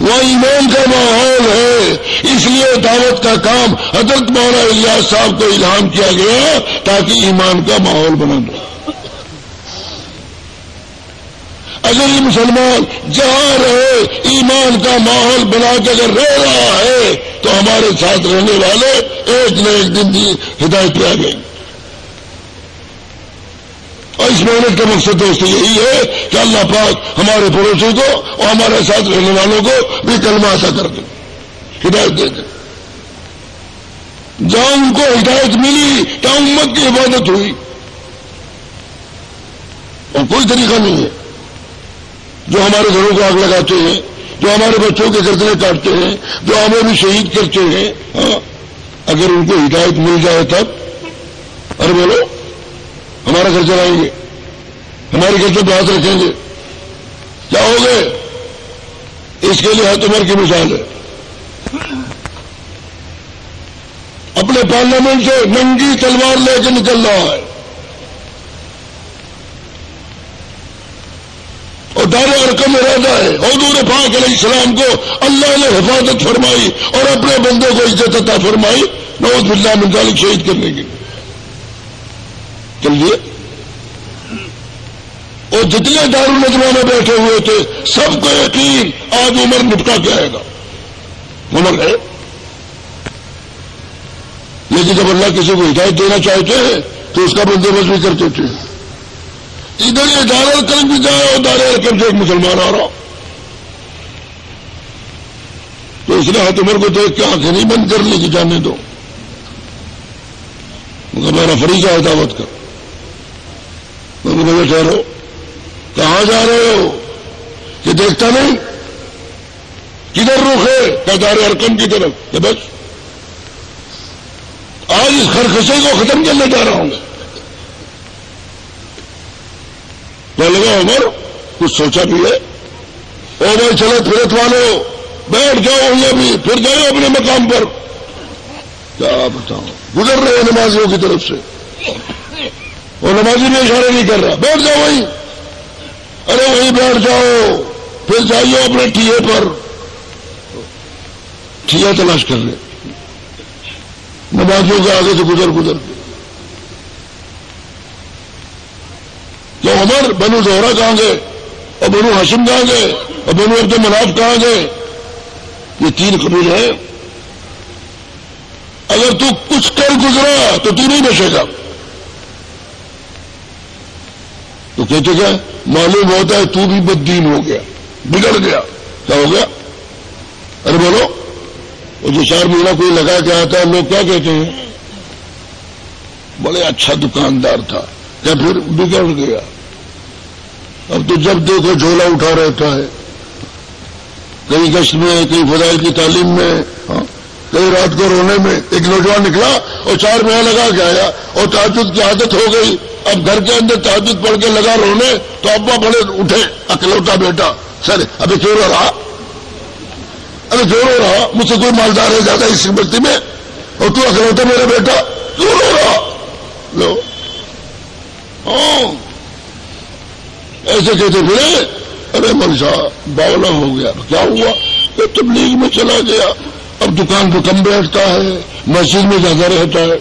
وہاں ایمان کا ماحول ہے۔ اس لیے دعوت کا کام حضرت مولا الیاس صاحب کو الہام کیا گیا تاکہ ایمان کا ماحول بنا دو اگر یہ مسلمان جہاں رہے، ایمان کا ماحول بنا کے اگر رہ رہا ہے، تو ہمارے ساتھ رہنے والے ایک نہ ایک دن کی ہدایت پہ آ گئے اور اس محنت کا مقصد دوست یہی ہے کہ اللہ پاک ہمارے پڑوسی کو اور ہمارے ساتھ رہنے والوں کو بھی کلمہ ایسا کر دیں ہدایت دے دیں جہاں ان کو ہدایت ملی تو امت کی عبادت ہوئی، اور کوئی طریقہ نہیں ہے۔ جو ہمارے گھروں کو آگ لگاتے ہیں، جو ہمارے بچوں کے گردنے کاٹتے ہیں، جو ہمیں بھی شہید کرتے ہیں ہاں اگر ان کو ہدایت مل جائے تب، ارے بولو ہمارا گھر چلائیں گے۔ ہمارے گھر سے ہاتھ رکھیں گے۔ کیا ہو گئے اس کے لیے ہاتھ عمر کی مثال ہے۔ اپنے پارلیمنٹ سے ننگی تلوار لے کے نکل رہا ہے۔ اور دار ارکم ارادہ ہے۔ حضور پاک علیہ السلام کو اللہ نے حفاظت فرمائی اور اپنے بندوں کو عزت عطا فرمائی۔ نوز بلّہ منظالک شہید کرنے کی چلیے۔ اور جتنے دارالنجمہ میں بیٹھے ہوئے تھے، سب کو یقین آج عمر نپٹا کے آئے گا۔ عمر ہے۔ لیکن جب اللہ کسی کو ہدایت دینا چاہتے ہیں، تو اس کا بندوبست بھی کرتے تھے۔ ادھر یہ دار الکلم بھی جائے اور دار الکلم سے ایک مسلمان آ رہا۔ تو اس نے ہاتھ عمر کو دیکھ کے آنکھیں نہیں بند کر لی کہ جانے دو۔ میرا فریضہ ہے دعوت کا میں ٹھہرو کہاں جا رہے ہو؟ کہ دیکھتا نہیں۔ کدھر رخ ہے؟ کیا دار کی طرف۔ کہ بس۔ آج اس خرخشے کو ختم کرنے جا رہا ہوں۔ لگا عمر، کچھ سوچا بھی ہے؟ او بھائی چلو پھرت والو بیٹھ جاؤ یہ بھی، پھر جاؤ اپنے مقام پر۔ کیا بتاؤں؟ گزر رہے نمازیوں کی طرف سے۔ اور نمازی میں اشارہ نہیں کر رہا۔ بیٹھ جاؤ وہیں۔ ارے وہیں بیٹھ جاؤ۔ پھر جائیے اپنے ٹیے پر۔ ٹھیا تلاش کر لیں۔ نمازیوں کے آگے سے گزر گزر۔ کے کیا عمر، بنو زہرا کہاں گئے؟ اور بنو ہاشم کہاں گئے؟ اور بنو عبد مناف کہاں گئے؟ یہ تین قبول ہیں۔ اگر تو کچھ کر گزرا تو تو نہیں بچے گا۔ تو کہتے کیا معلوم ہوتا ہے تو بھی بدین ہو گیا، بگڑ گیا، کیا ہو گیا؟ ارے بولو، وہ جو چار مہینہ کوئی لگا کے آتا ہے، لوگ کیا کہتے ہیں؟ بڑے اچھا دکاندار تھا، کیا پھر بگڑ گیا؟ اب تو جب دیکھو جھولا اٹھا رہتا ہے کئی گشت میں کئی فضائل کی تعلیم میں ہاں؟ کئی رات کو رونے میں ایک نوجوان نکلا اور چار مہینہ لگا کے آیا اور تعجد کی عادت ہو گئی۔ اب گھر کے اندر تعجد پڑھ کے لگا رونے تو ابا بڑے اٹھے۔ اکلوتا بیٹا، سر، ابھی کیوں رو رہا؟ ابھی کیوں رو رہا؟ مجھ سے کوئی مالدار ہے زیادہ اس بستی میں؟ اور تو اکلوتا میرا بیٹا کیوں رو رہا؟ لو۔ ہاں۔ ایسے کہتے پھرے، ارے ملسا باولا ہو گیا۔ کیا ہوا؟ یہ تبلیغ میں چلا گیا۔ اب دکان پہ کم بیٹھتا ہے، مسجد میں زیادہ رہتا ہے۔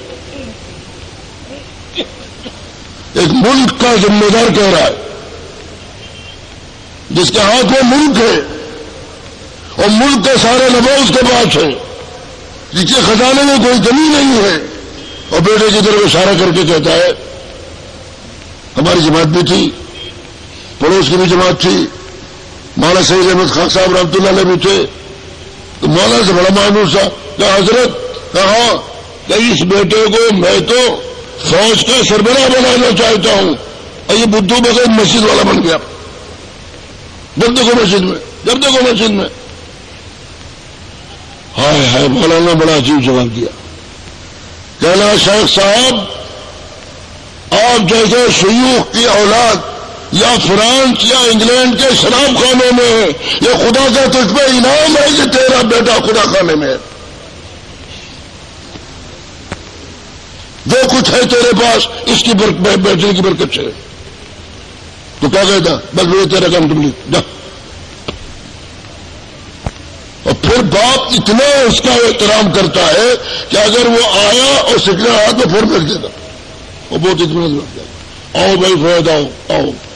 ایک ملک کا ذمہ دار کہہ رہا ہے، جس کے ہاتھ میں ملک ہے، اور ملک کے سارے نبا اس کے پاس ہے جس کے خزانے میں کوئی کمی نہیں ہے۔ اور بیٹے کی طرف اشارہ کر کے کہتا ہے، ہماری جماعت بھی تھی، پڑوس کی بھی جماعت تھی، مولانا سعید احمد خان صاحب رحمۃ اللہ علیہ بھی تھے۔ تو مولانا سے بڑا معلوم تھا کہ حضرت کہا کہ اس بیٹے کو میں تو فوج کا سربراہ بنانا چاہتا ہوں۔ اور یہ بدھو بغیر مسجد والا بن گیا۔ جب دیکھو مسجد میں، جب دیکھو مسجد میں۔ ہائے ہائے، مولانا بڑا عجیب جواب دیا۔ کہنا شیخ صاحب، آپ جیسے شیوخ کی اولاد یا فرانس یا انگلینڈ کے شراب خانے میں ہے یہ خدا کا تجھ پہ انعام ہے کہ تیرا بیٹا خدا خانے میں ہے۔ جو کچھ ہے تیرے پاس، اس کی بیٹھنے کی برکت سے۔ تو کیا کہتا بس وہ تیرا کام کمپلیٹ جا۔ اور پھر باپ اتنا اس کا احترام کرتا ہے کہ اگر وہ آیا اور سکھنا آیا تو پھر رکھ دیتا وہ بہت اطمینان آؤ بھائی، فوج آؤ آؤ۔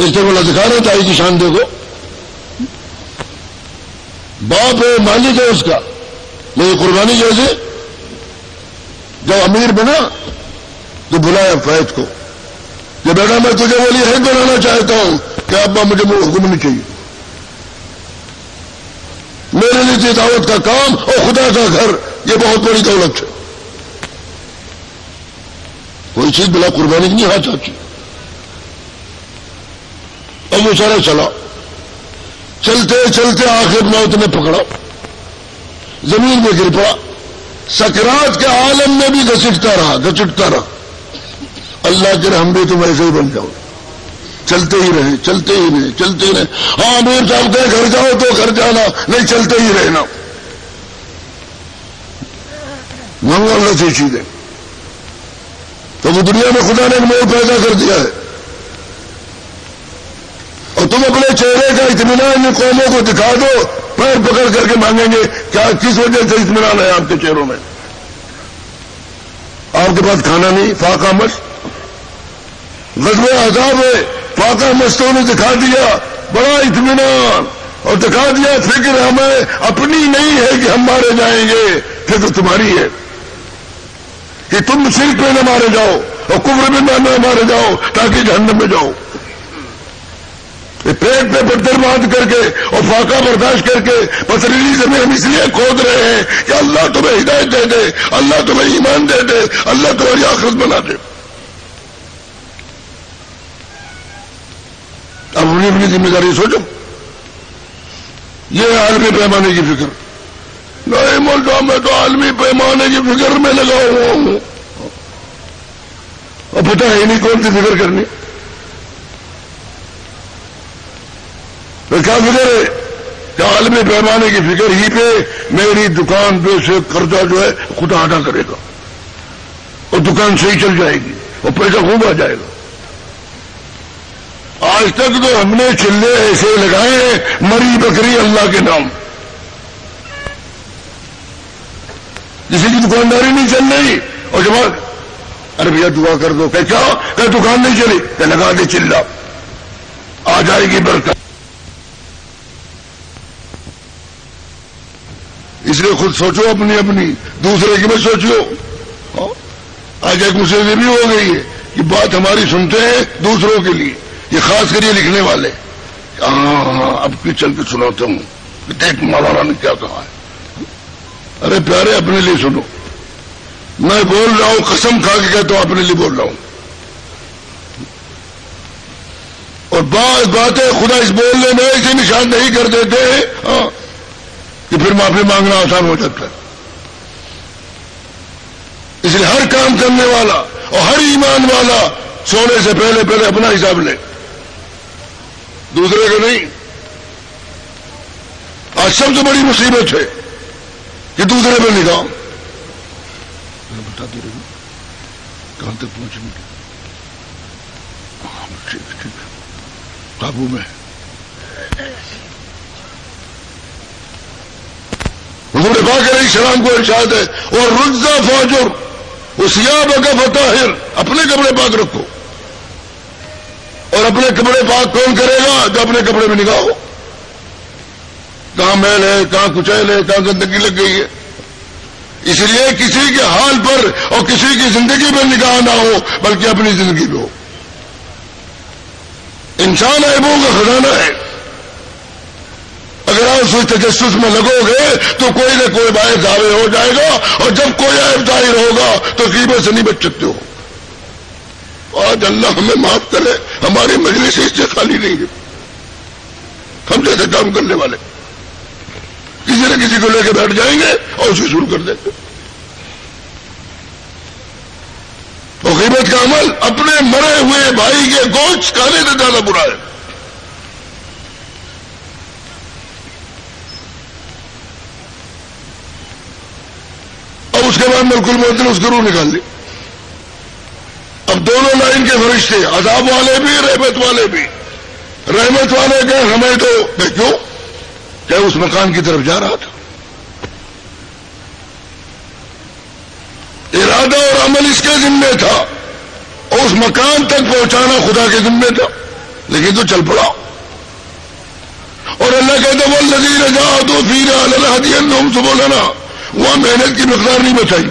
اس سے بولا دکھا رہا تھا کی شان دیکھو باپ ہے، مالک ہے اس کا۔ لیکن قربانی جیسے جب امیر بنا تو بلایا فیض کو۔ کہ بیٹا میں تجھے وہ لیے بنانا چاہتا ہوں۔ کہ ابا مجھے حکم نہیں چاہیے۔ میرے لیے دعوت کا کام اور خدا کا گھر، یہ بہت بڑی دولت ہے۔ کوئی چیز بلا قربانی نہیں ہاتھ آتی۔ اب وہ سارا چلتے چلتے آخر موت نے پکڑا زمین میں گر پڑا۔ سکرات کے عالم میں بھی گسٹتا رہا، گچٹتا رہا۔ اللہ کے ہم بھی تم ایسے ہی بن جاؤ۔ چلتے ہی رہے، چلتے ہی رہے، چلتے ہی رہے۔ ہاں امیر چاہتے ہیں گھر جاؤ تو گھر جانا، نہیں چلتے ہی رہنا مانگو اللہ چیزیں۔ تو وہ دنیا میں خدا نے موڑ پیدا کر دیا ہے۔ تم اپنے چہرے کا اطمینان ان قوموں کو دکھا دو، پیر پکڑ کر کے مانگیں گے کیا کس وجہ سے اطمینان ہے آپ کے چہروں میں؟ آپ کے پاس کھانا نہیں، فاقہ مس غزب عذاب ہے، فاقہ مستوں نے دکھا دیا، بڑا اطمینان، اور دکھا دیا فکر ہمیں اپنی نہیں ہے کہ ہم مارے جائیں گے، فکر تمہاری ہے۔ کہ تم سلک پہ نہ مارے جاؤ، اور کمر میں نہ مارے جاؤ، تاکہ جہنم میں جاؤ۔ پیٹ پہ پتھر باندھ کر کے اور فاقہ برداشت کر کے پتھریلی زمین ہم اس لیے کھود رہے ہیں کہ اللہ تمہیں ہدایت دے دے، اللہ تمہیں ایمان دے دے، اللہ تمہاری آخرت بنا دے۔ اب اپنی اپنی ذمہ داری سوچو۔ یہ عالمی پیمانے کی فکر۔ نہیں ملک میں تو عالمی پیمانے کی فکر میں لگا ہوا ہوں۔ اور پتہ ہے نہیں کون سی فکر کرنی۔ کیا فکر ہے کہ عالمی پیمانے کی فکر ہی پہ میری دکان پہ سے قرضہ جو ہے خدا ادا کرے گا۔ اور دکان صحیح چل جائے گی، اور پیسہ خوب آ جائے گا۔ آج تک تو ہم نے چلے ایسے لگائے ہیں، مری بکری اللہ کے نام۔ کسی کی دکانداری نہیں چل رہی، اور جب ارے بھیا دعا کر دو کہ کیا کہ دکان نہیں چلی کہ لگا دے چلا آ جائے گی برکت۔ لیے خود سوچو اپنی اپنی، دوسرے کی میں سوچو۔ آج ایک مجھے بھی ہو گئی ہے کہ بات ہماری سنتے ہیں دوسروں کے لیے، یہ خاص کر یہ لکھنے والے۔ ہاں ہاں اب بھی چل کے سناتا ہوں۔ دیکھ مولانا نے کیا کہا ہے۔ ارے پیارے، اپنے لیے سنو۔ میں بول رہا ہوں، قسم کھا کے کہتا ہوں، اپنے لیے بول رہا ہوں۔ اور بعض باتیں خدا اس بولنے میں اسے نشان نہیں کر دیتے ہاں۔ کہ پھر معافی مانگنا آسان ہو جاتا ہے۔ اس لیے ہر کام کرنے والا اور ہر ایمان والا سونے سے پہلے پہلے اپنا حساب لے۔ دوسرے کو نہیں۔ آج سب سے بڑی مصیبت ہے کہ دوسرے پہ نگاہ۔ میں بتاتی رہی کہاں تک پہنچنے کی؟ ٹھیک ٹھیک قابو میں حضور پاک علیہ السلام کو ارشاد ہے، اور رجزا فوجر اس یاب کا فتح اپنے کپڑے پاک رکھو۔ اور اپنے کپڑے پاک کون کرے گا؟ جو اپنے کپڑے میں نگاہ ہو۔ کہاں میل ہے، کہاں کچیل ہے، کہاں گندگی لگ گئی ہے۔ اس لیے کسی کے حال پر اور کسی کی زندگی پر نگاہ نہ ہو، بلکہ اپنی زندگی پہ ہو۔ انسان ایبوں کا خزانہ ہے۔ اگر آپ اس تجسس میں لگو گے تو کوئی نہ کوئی باعث دعوے ہو جائے گا اور جب کوئی عیب ظاہر ہوگا تو قیمت سے نہیں بچ سکتے ہو۔ آج اللہ ہمیں معاف کرے، ہماری مجلس اس سے خالی نہیں ہے۔ ہم جیسے کام کرنے والے۔ کسی نہ کسی کو لے کے بیٹھ جائیں گے اور اسے شروع کر دیں گے۔ تو قیمت کا عمل اپنے مرے ہوئے بھائی کے گوشت کھانے سے زیادہ برا ہے۔ اور اس کے بعد بالکل موت نے اس کو روح نکال لی اب دونوں لائن کے فرشتے، عذاب والے بھی، رحمت والے بھی۔ رحمت والے گئے، ہمیں تو کیوں؟ کیا اس مکان کی طرف جا رہا تھا؟ ارادہ اور عمل اس کے ذمے تھا۔ اور اس مکان تک پہنچانا خدا کے ذمے تھا۔ لیکن تو چل پڑا۔ اور اللہ کہتے وہ لذیذ رجا تو پھر اللہ حدیث ہم سے بولانا وہاں محنت کی مقدار نہیں بتائی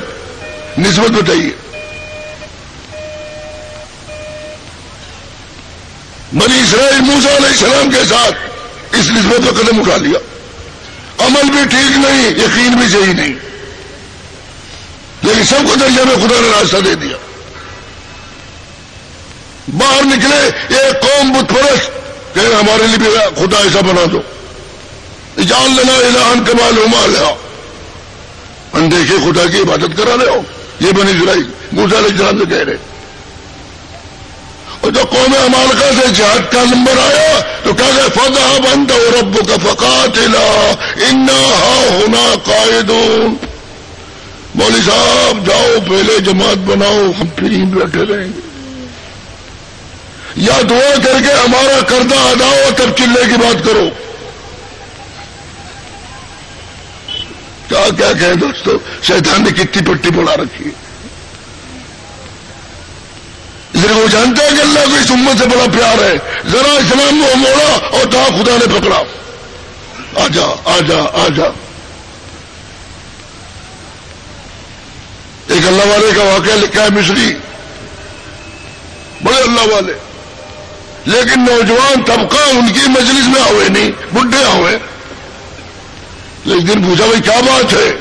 نسبت بتائیے بنی اسرائیل موسا علیہ السلام کے ساتھ اس نسبت کا قدم اٹھا لیا۔ عمل بھی ٹھیک نہیں، یقین بھی صحیح نہیں۔ لیکن سب کو درجہ میں خدا نے راستہ دے دیا۔ باہر نکلے، ایک قوم بت پرست کہ ہمارے لیے بھی خدا ایسا بنا دو۔ جان لینا الہان کمال ہوما لیا اندیکھے خدا کی عبادت کرا رہے ہو؟ یہ بنی اسرائیل موسا علیہ السلام سے کہہ رہے اور جو قوم امالکا سے جہاد کا نمبر آیا، تو کیا کہ فضا بند اور رب کا فقات انا ہونا قائدون مولوی صاحب، جاؤ، پہلے جماعت بناؤ، ہم پھر بیٹھے رہیں گے۔ یا دعا کر کے ہمارا کردہ ادا ہو تب چلے کی بات کرو۔ کیا کیا کہیں دوستو شیطان نے کتنی پٹی بڑھا رکھی ہے۔ اس لیے وہ جانتے ہیں کہ اللہ کو اس امت سے بڑا پیار ہے۔ ذرا اسلام کو موڑا اور کہا خدا نے پکڑا۔ آ جا آ جا آ جا۔ ایک اللہ والے کا واقعہ لکھا ہے مصری۔ بڑے اللہ والے۔ لیکن نوجوان طبقہ ان کی مجلس میں ہوئے نہیں، بڈھے ہوئے ایک دن پوچھا بھائی کیا بات ہے؟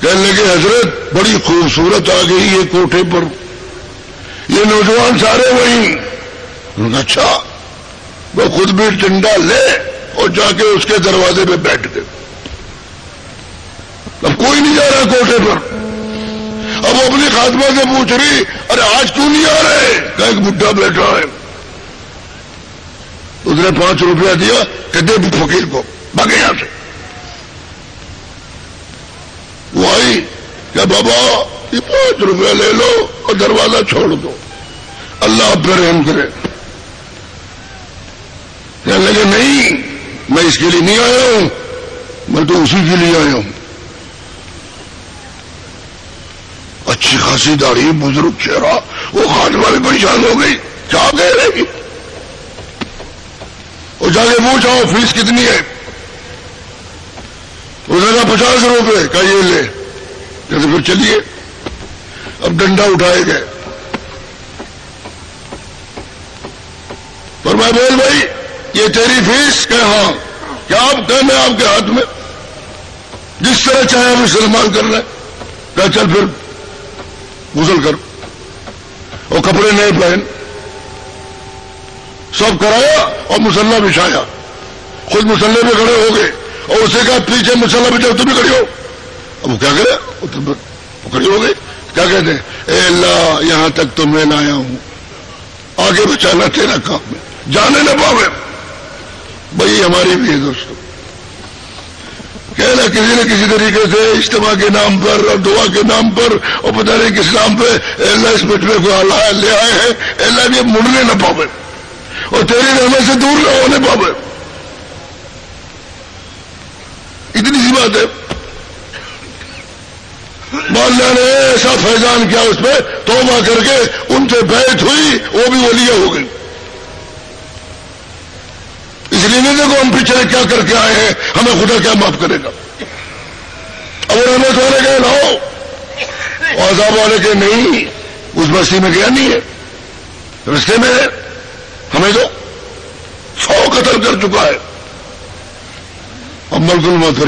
کہنے لگے، حضرت، بڑی خوبصورت آ گئی ہے کوٹھے پر۔ یہ نوجوان سارے وہیں۔ اچھا وہ خود بھی ٹنڈا لے اور جا کے اس کے دروازے پہ بیٹھ گئے اب کوئی نہیں جا رہا کوٹے پر۔ اب وہ اپنی خاتمہ سے پوچھ رہی، ارے، آج کیوں نہیں آ رہے؟ کہ ایک بڈھا بیٹھا ہے۔ اس نے پانچ روپیہ دیا کہ دے، فقیر کو، بھاگے یہاں سے۔ وہ آئی کہ بابا، یہ پانچ روپیہ لے لو اور دروازہ چھوڑ دو۔ اللہ پہ رحم کرے۔ کہنے لگے، نہیں، میں اس کے لیے نہیں آیا ہوں۔ میں تو اسی کے لیے آیا ہوں۔ اچھی خاصی داڑھی، بزرگ چہرہ، وہ خاتمہ بھی پریشان ہو گئی۔ کیا کہہ رہے گی اور جا کے پوچھا فیس کتنی ہے؟ اس نے کہا پچاس روپے کا یہ لے کہتے پھر چلیے، اب ڈنڈا اٹھائے گئے۔ پر میں بول بھائی، یہ تیری فیس کہ ہاں کیا آپ کہنے آپ کے ہاتھ میں؟ جس طرح چاہے ہم استعمال کر رہے کہ چل پھر، غسل کر۔ اور کپڑے نئے پہن۔ سب کرایا اور مسلح بچھایا۔ خود مسلح میں کھڑے ہو گئے۔ اور اسے کہا پیچھے مسلح بچھا تم بھی کھڑی ہو. اب وہ کیا کرے؟ وہ کھڑی ہو گئی۔ کیا کہتے ہیں؟ اے اللہ، یہاں تک تو میں لایا ہوں۔ آگے بچانا تیرا کام ہے۔ جانے نہ پاوے۔ بھائی ہماری بھی ہے دوستوں کہنا کسی نہ کسی طریقے سے اجتماع کے نام پر اور دعا کے نام پر اور پتہ نہیں کس نام پہ اللہ اس بچے کو لے آئے ہیں۔ اللہ بھی مڑنے نہ پاوے۔ اور تیری رحمت سے دور نہ ہونے پاوے۔ اتنی سی بات ہے۔ مالیا نے ایسا فیضان کیا اس پہ توبہ کر کے ان سے بیعت ہوئی، وہ بھی ولیہ ہو گئی اس لیے نہیں دیکھو ہم پچھلے کیا کر کے آئے ہیں، ہمیں خدا کیا معاف کرے گا۔ اب رحمت والے گئے، لاؤ۔ عذاب والے کے نہیں، اس بستی میں گیا نہیں ہے۔ رستے میں ہمیں تو سو قتل کر چکا ہے۔ اب ملک المات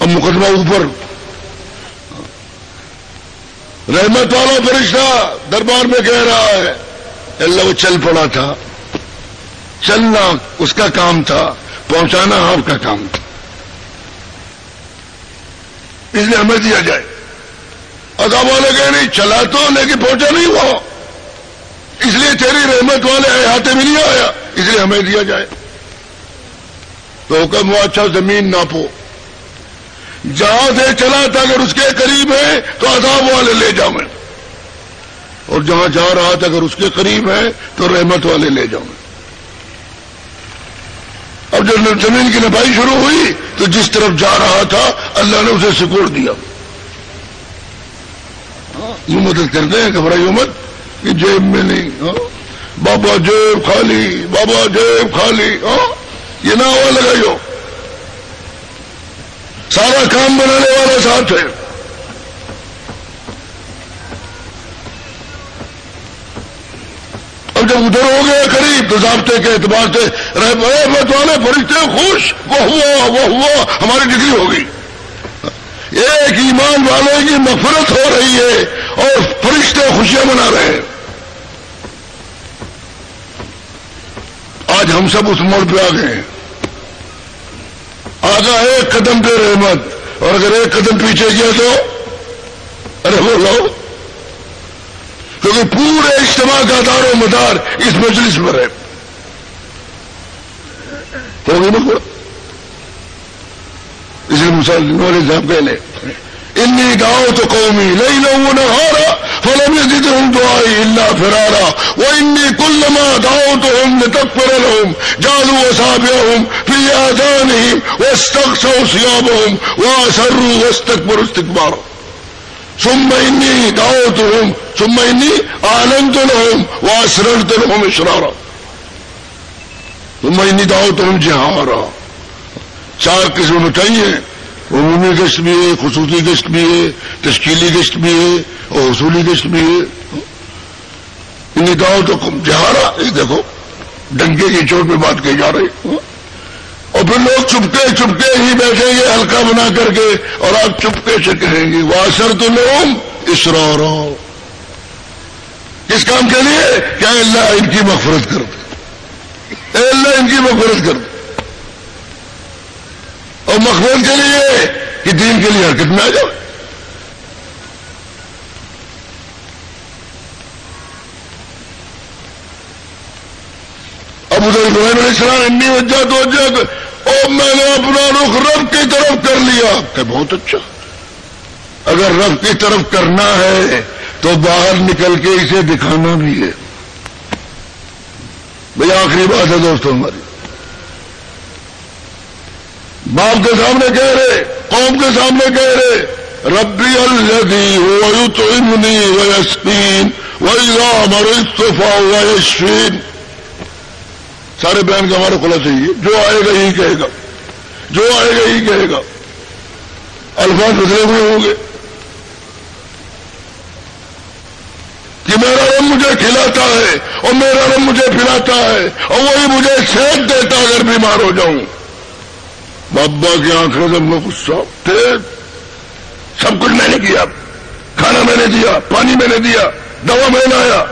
اب مقدمہ اوپر۔ رحمت والا فرشتہ دربار میں کہہ رہا ہے، اللہ وہ چل پڑا تھا۔ چلنا اس کا کام تھا، پہنچانا آپ کا کام۔ تھا اس لیے ہمیں دیا جائے۔ ادا والے کہ نہیں چلا تو، لیکن پہنچا نہیں ہوا۔ اس لیے تیری رحمت والے ہاتھے میں نہیں آیا، اس لیے ہمیں دیا جائے۔ تو حکم ہوا اچھا زمین ناپو جہاں سے چلا تھا اگر اس کے قریب ہے تو عذاب والے لے جاؤ میں۔ اور جہاں جا رہا تھا اگر اس کے قریب ہے تو رحمت والے لے جاؤ میں۔ اب جب زمین کی نفائی شروع ہوئی تو جس طرف جا رہا تھا اللہ نے اسے سکوڑ دیا۔ یوں مدد کرتے ہیں گھبرائی مت کہ جیب میں نہیں ہاں؟ بابا جیب خالی، بابا جیب خالی ہاں؟ یہ نہ ہوا لگائیو سارا کام بنانے والا ساتھ ہے اب جب ادھر ہو گئے قریب، تو ضابطے کے اعتبار سے رحمت والے، فرشتے خوش، وہ ہوا وہ ہوا، ہماری ڈگری ہو گئی۔ ایک ایمان والے کی نفرت ہو رہی ہے اور فرشتے خوشیاں منا رہے ہیں۔ آج ہم سب اس موڑ پہ آ گئے ہیں۔ آگا ایک قدم پہ رحمت اور اگر ایک قدم پیچھے کیا تو؟ ارے بولو کیونکہ پورے اجتماع کا دار و مدار اس مجلس پر ہے۔ ہوگی نا اس لیے مسلم صاحب کہہ لیں انی گاؤں تو قومی لئی لو نہ ہارا فلم يزدهم دعائي الا فرارا واني كلما دعوتهم لتكفر لهم جعلوا اصابعهم في اذانهم واستغشوا ثيابهم واسروا واستكبروا استكبارا ثم اني دعوتهم ثم اني اعلنت لهم واسررت لهم اشرارا ثم اني دعوتهم جهارا چار قسم چاہیے عمومی گشت بھی ہے، خصوصی گشت بھی ہے، تشکیلی گشت بھی ہے اور اصولی گشت بھی ہے۔ ان گاؤں تو جہارا، یہ دیکھو ڈنگے کی چوٹ میں بات کی جا رہی اور پھر لوگ چپکے چپکے ہی بیٹھیں گے ہلکا بنا کر کے، اور آپ چپکے سے کہیں گے واشر تو لوگ اسرو کس کام کے لیے؟ کیا اللہ ان کی مغفرت کر دے اللہ ان کی مغفرت کر دے اور مقبول کے لیے کہ دین کے لیے حرکت میں آ جائے اب ادھر ابراہیم علیہ السلام انی وجہ تو وجہ اور میں نے اپنا رخ رب کی طرف کر لیا۔ کہ بہت اچھا۔ اگر رب کی طرف کرنا ہے تو باہر نکل کے اسے دکھانا بھی ہے۔ بھائی آخری بات ہے دوستوں ہماری۔ باپ کے سامنے کہہ رہے، قوم کے سامنے کہہ رہے، ربی الدی وہ تو امنی وہ یسین وہی رام اور استفا ہوا یشین سارے بیان کا ہمارا کھلا چاہیے جو آئے گا، یہی کہے گا۔ جو آئے گا، یہی کہے گا۔ الفاظ بدلے ہوئے ہوں گے۔ کہ میرا رب مجھے کھلاتا ہے اور میرا رب مجھے پلاتا ہے اور وہی مجھے صحت دیتا اگر بیمار ہو جاؤں۔ بابا کی آنکھوں سے ہم لوگ تھے سب کچھ میں نے کیا۔ کھانا میں نے دیا، پانی میں نے دیا، دوا میں نے آیا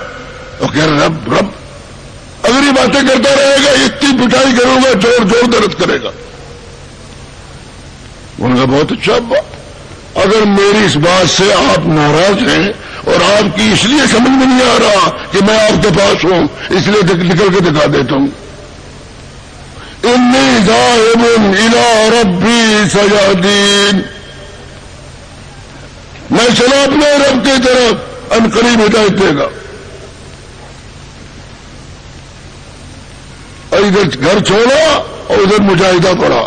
اور کہہ رہے رب رب اگر یہ باتیں کرتا رہے گا، اتنی پٹائی کروں گا زور زور درد کرے گا۔ ان کا بہت اچھا ابا۔ اگر میری اس بات سے آپ ناراض ہیں اور آپ کی اس لیے سمجھ میں نہیں آ رہا کہ میں آپ کے پاس ہوں، اس لیے نکل کے دکھا دیتا ہوں۔ انی ذاہب الى ربی سجادین میں چلا اپنے رب کی طرف ان قریب ہدایت دے گا. ادھر گھر چھوڑا اور ادھر مجاہدہ پڑا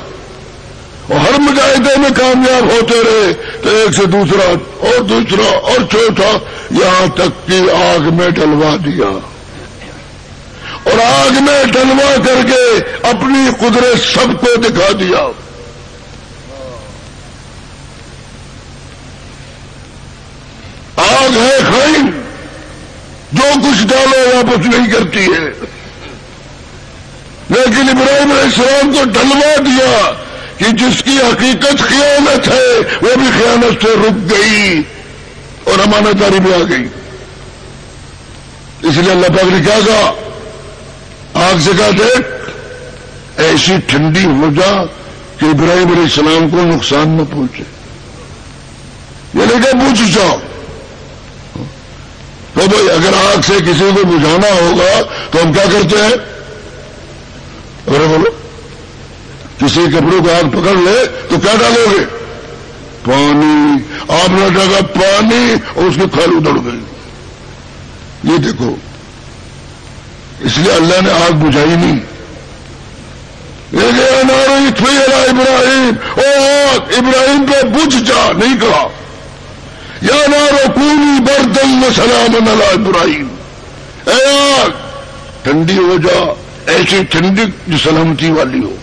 اور ہر مجاہدے میں کامیاب ہوتے رہے تو ایک سے دوسرا اور دوسرا اور چوتھا یہاں تک کہ آگ میں ڈلوا دیا. اور آگ میں ڈلوا کر کے اپنی قدرت سب کو دکھا دیا۔ آگ ہے خائن، جو کچھ ڈالو واپس نہیں کرتی ہے۔ لیکن ابراہیم علیہ السلام کو ڈلوا دیا کہ جس کی حقیقت خیانت ہے، وہ بھی خیانت سے رک گئی اور امانت داری بھی آ گئی۔ اس لیے اللہ پاک نے کیا کہا؟ آگ سے کہا دیکھ ایسی ٹھنڈی ہو جا کہ ابراہیم علیہ السلام کو نقصان نہ پہنچے۔ یہ نہیں کہ پوچھ جاؤ تو بھائی اگر آگ سے کسی کو بجھانا ہوگا تو ہم کیا کرتے ہیں؟ ارے بولو، کسی کپڑوں کو آگ پکڑ لے تو کیا ڈالو گے؟ پانی۔ آپ نے ڈالا پانی، اور اس کی کھال ادڑ گئی۔ یہ دیکھو اس لیے اللہ نے آگ بجھائی نہیں۔ ابراہیم۔ او آگ، ابراہیم پہ بجھ جا، نہیں کہا۔ یا نارو پوری بردن سلام نلا ابراہیم۔ اے آگ، ٹھنڈی ہو جا، ایسی ٹھنڈی جو سلامتی والی ہو۔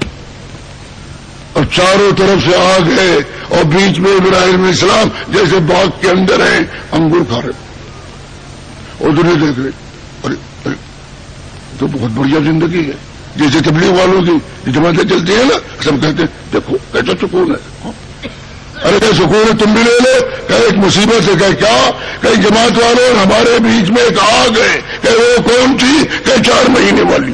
اور چاروں طرف سے آگ ہے، اور بیچ میں ابراہیم اسلام جیسے باغ کے اندر ہیں، انگور کھا رہے۔ ادھر دیکھ رہے۔ تو بہت بڑھیا زندگی ہے۔ جیسے تبلیغ والوں کی جماعتیں چلتی ہیں نا، سب کہتے ہیں، دیکھو کیسا سکون ہے۔ ارے کہ سکون تم بھی لے لو۔ کہ ایک مصیبت ہے کہ کیا؟ کہ جماعت والوں ہمارے بیچ میں ایک آگ ہے۔ کہ وہ کون تھی؟ کہ چار مہینے والی۔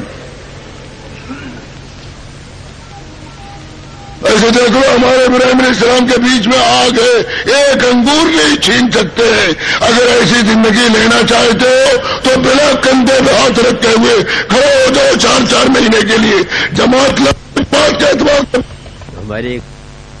ایسے دیکھو، ہمارے ابراہیم علیہ السلام کے بیچ میں آگ ہے، ایک انگور نہیں چھین سکتے۔ ہیں اگر ایسی زندگی لینا چاہتے ہو، تو بلا کندھے میں ہاتھ رکھتے ہوئے کھڑے ہو جاؤ چار چار مہینے کے لیے۔ جماعت کے اعتبار ہمارے ایک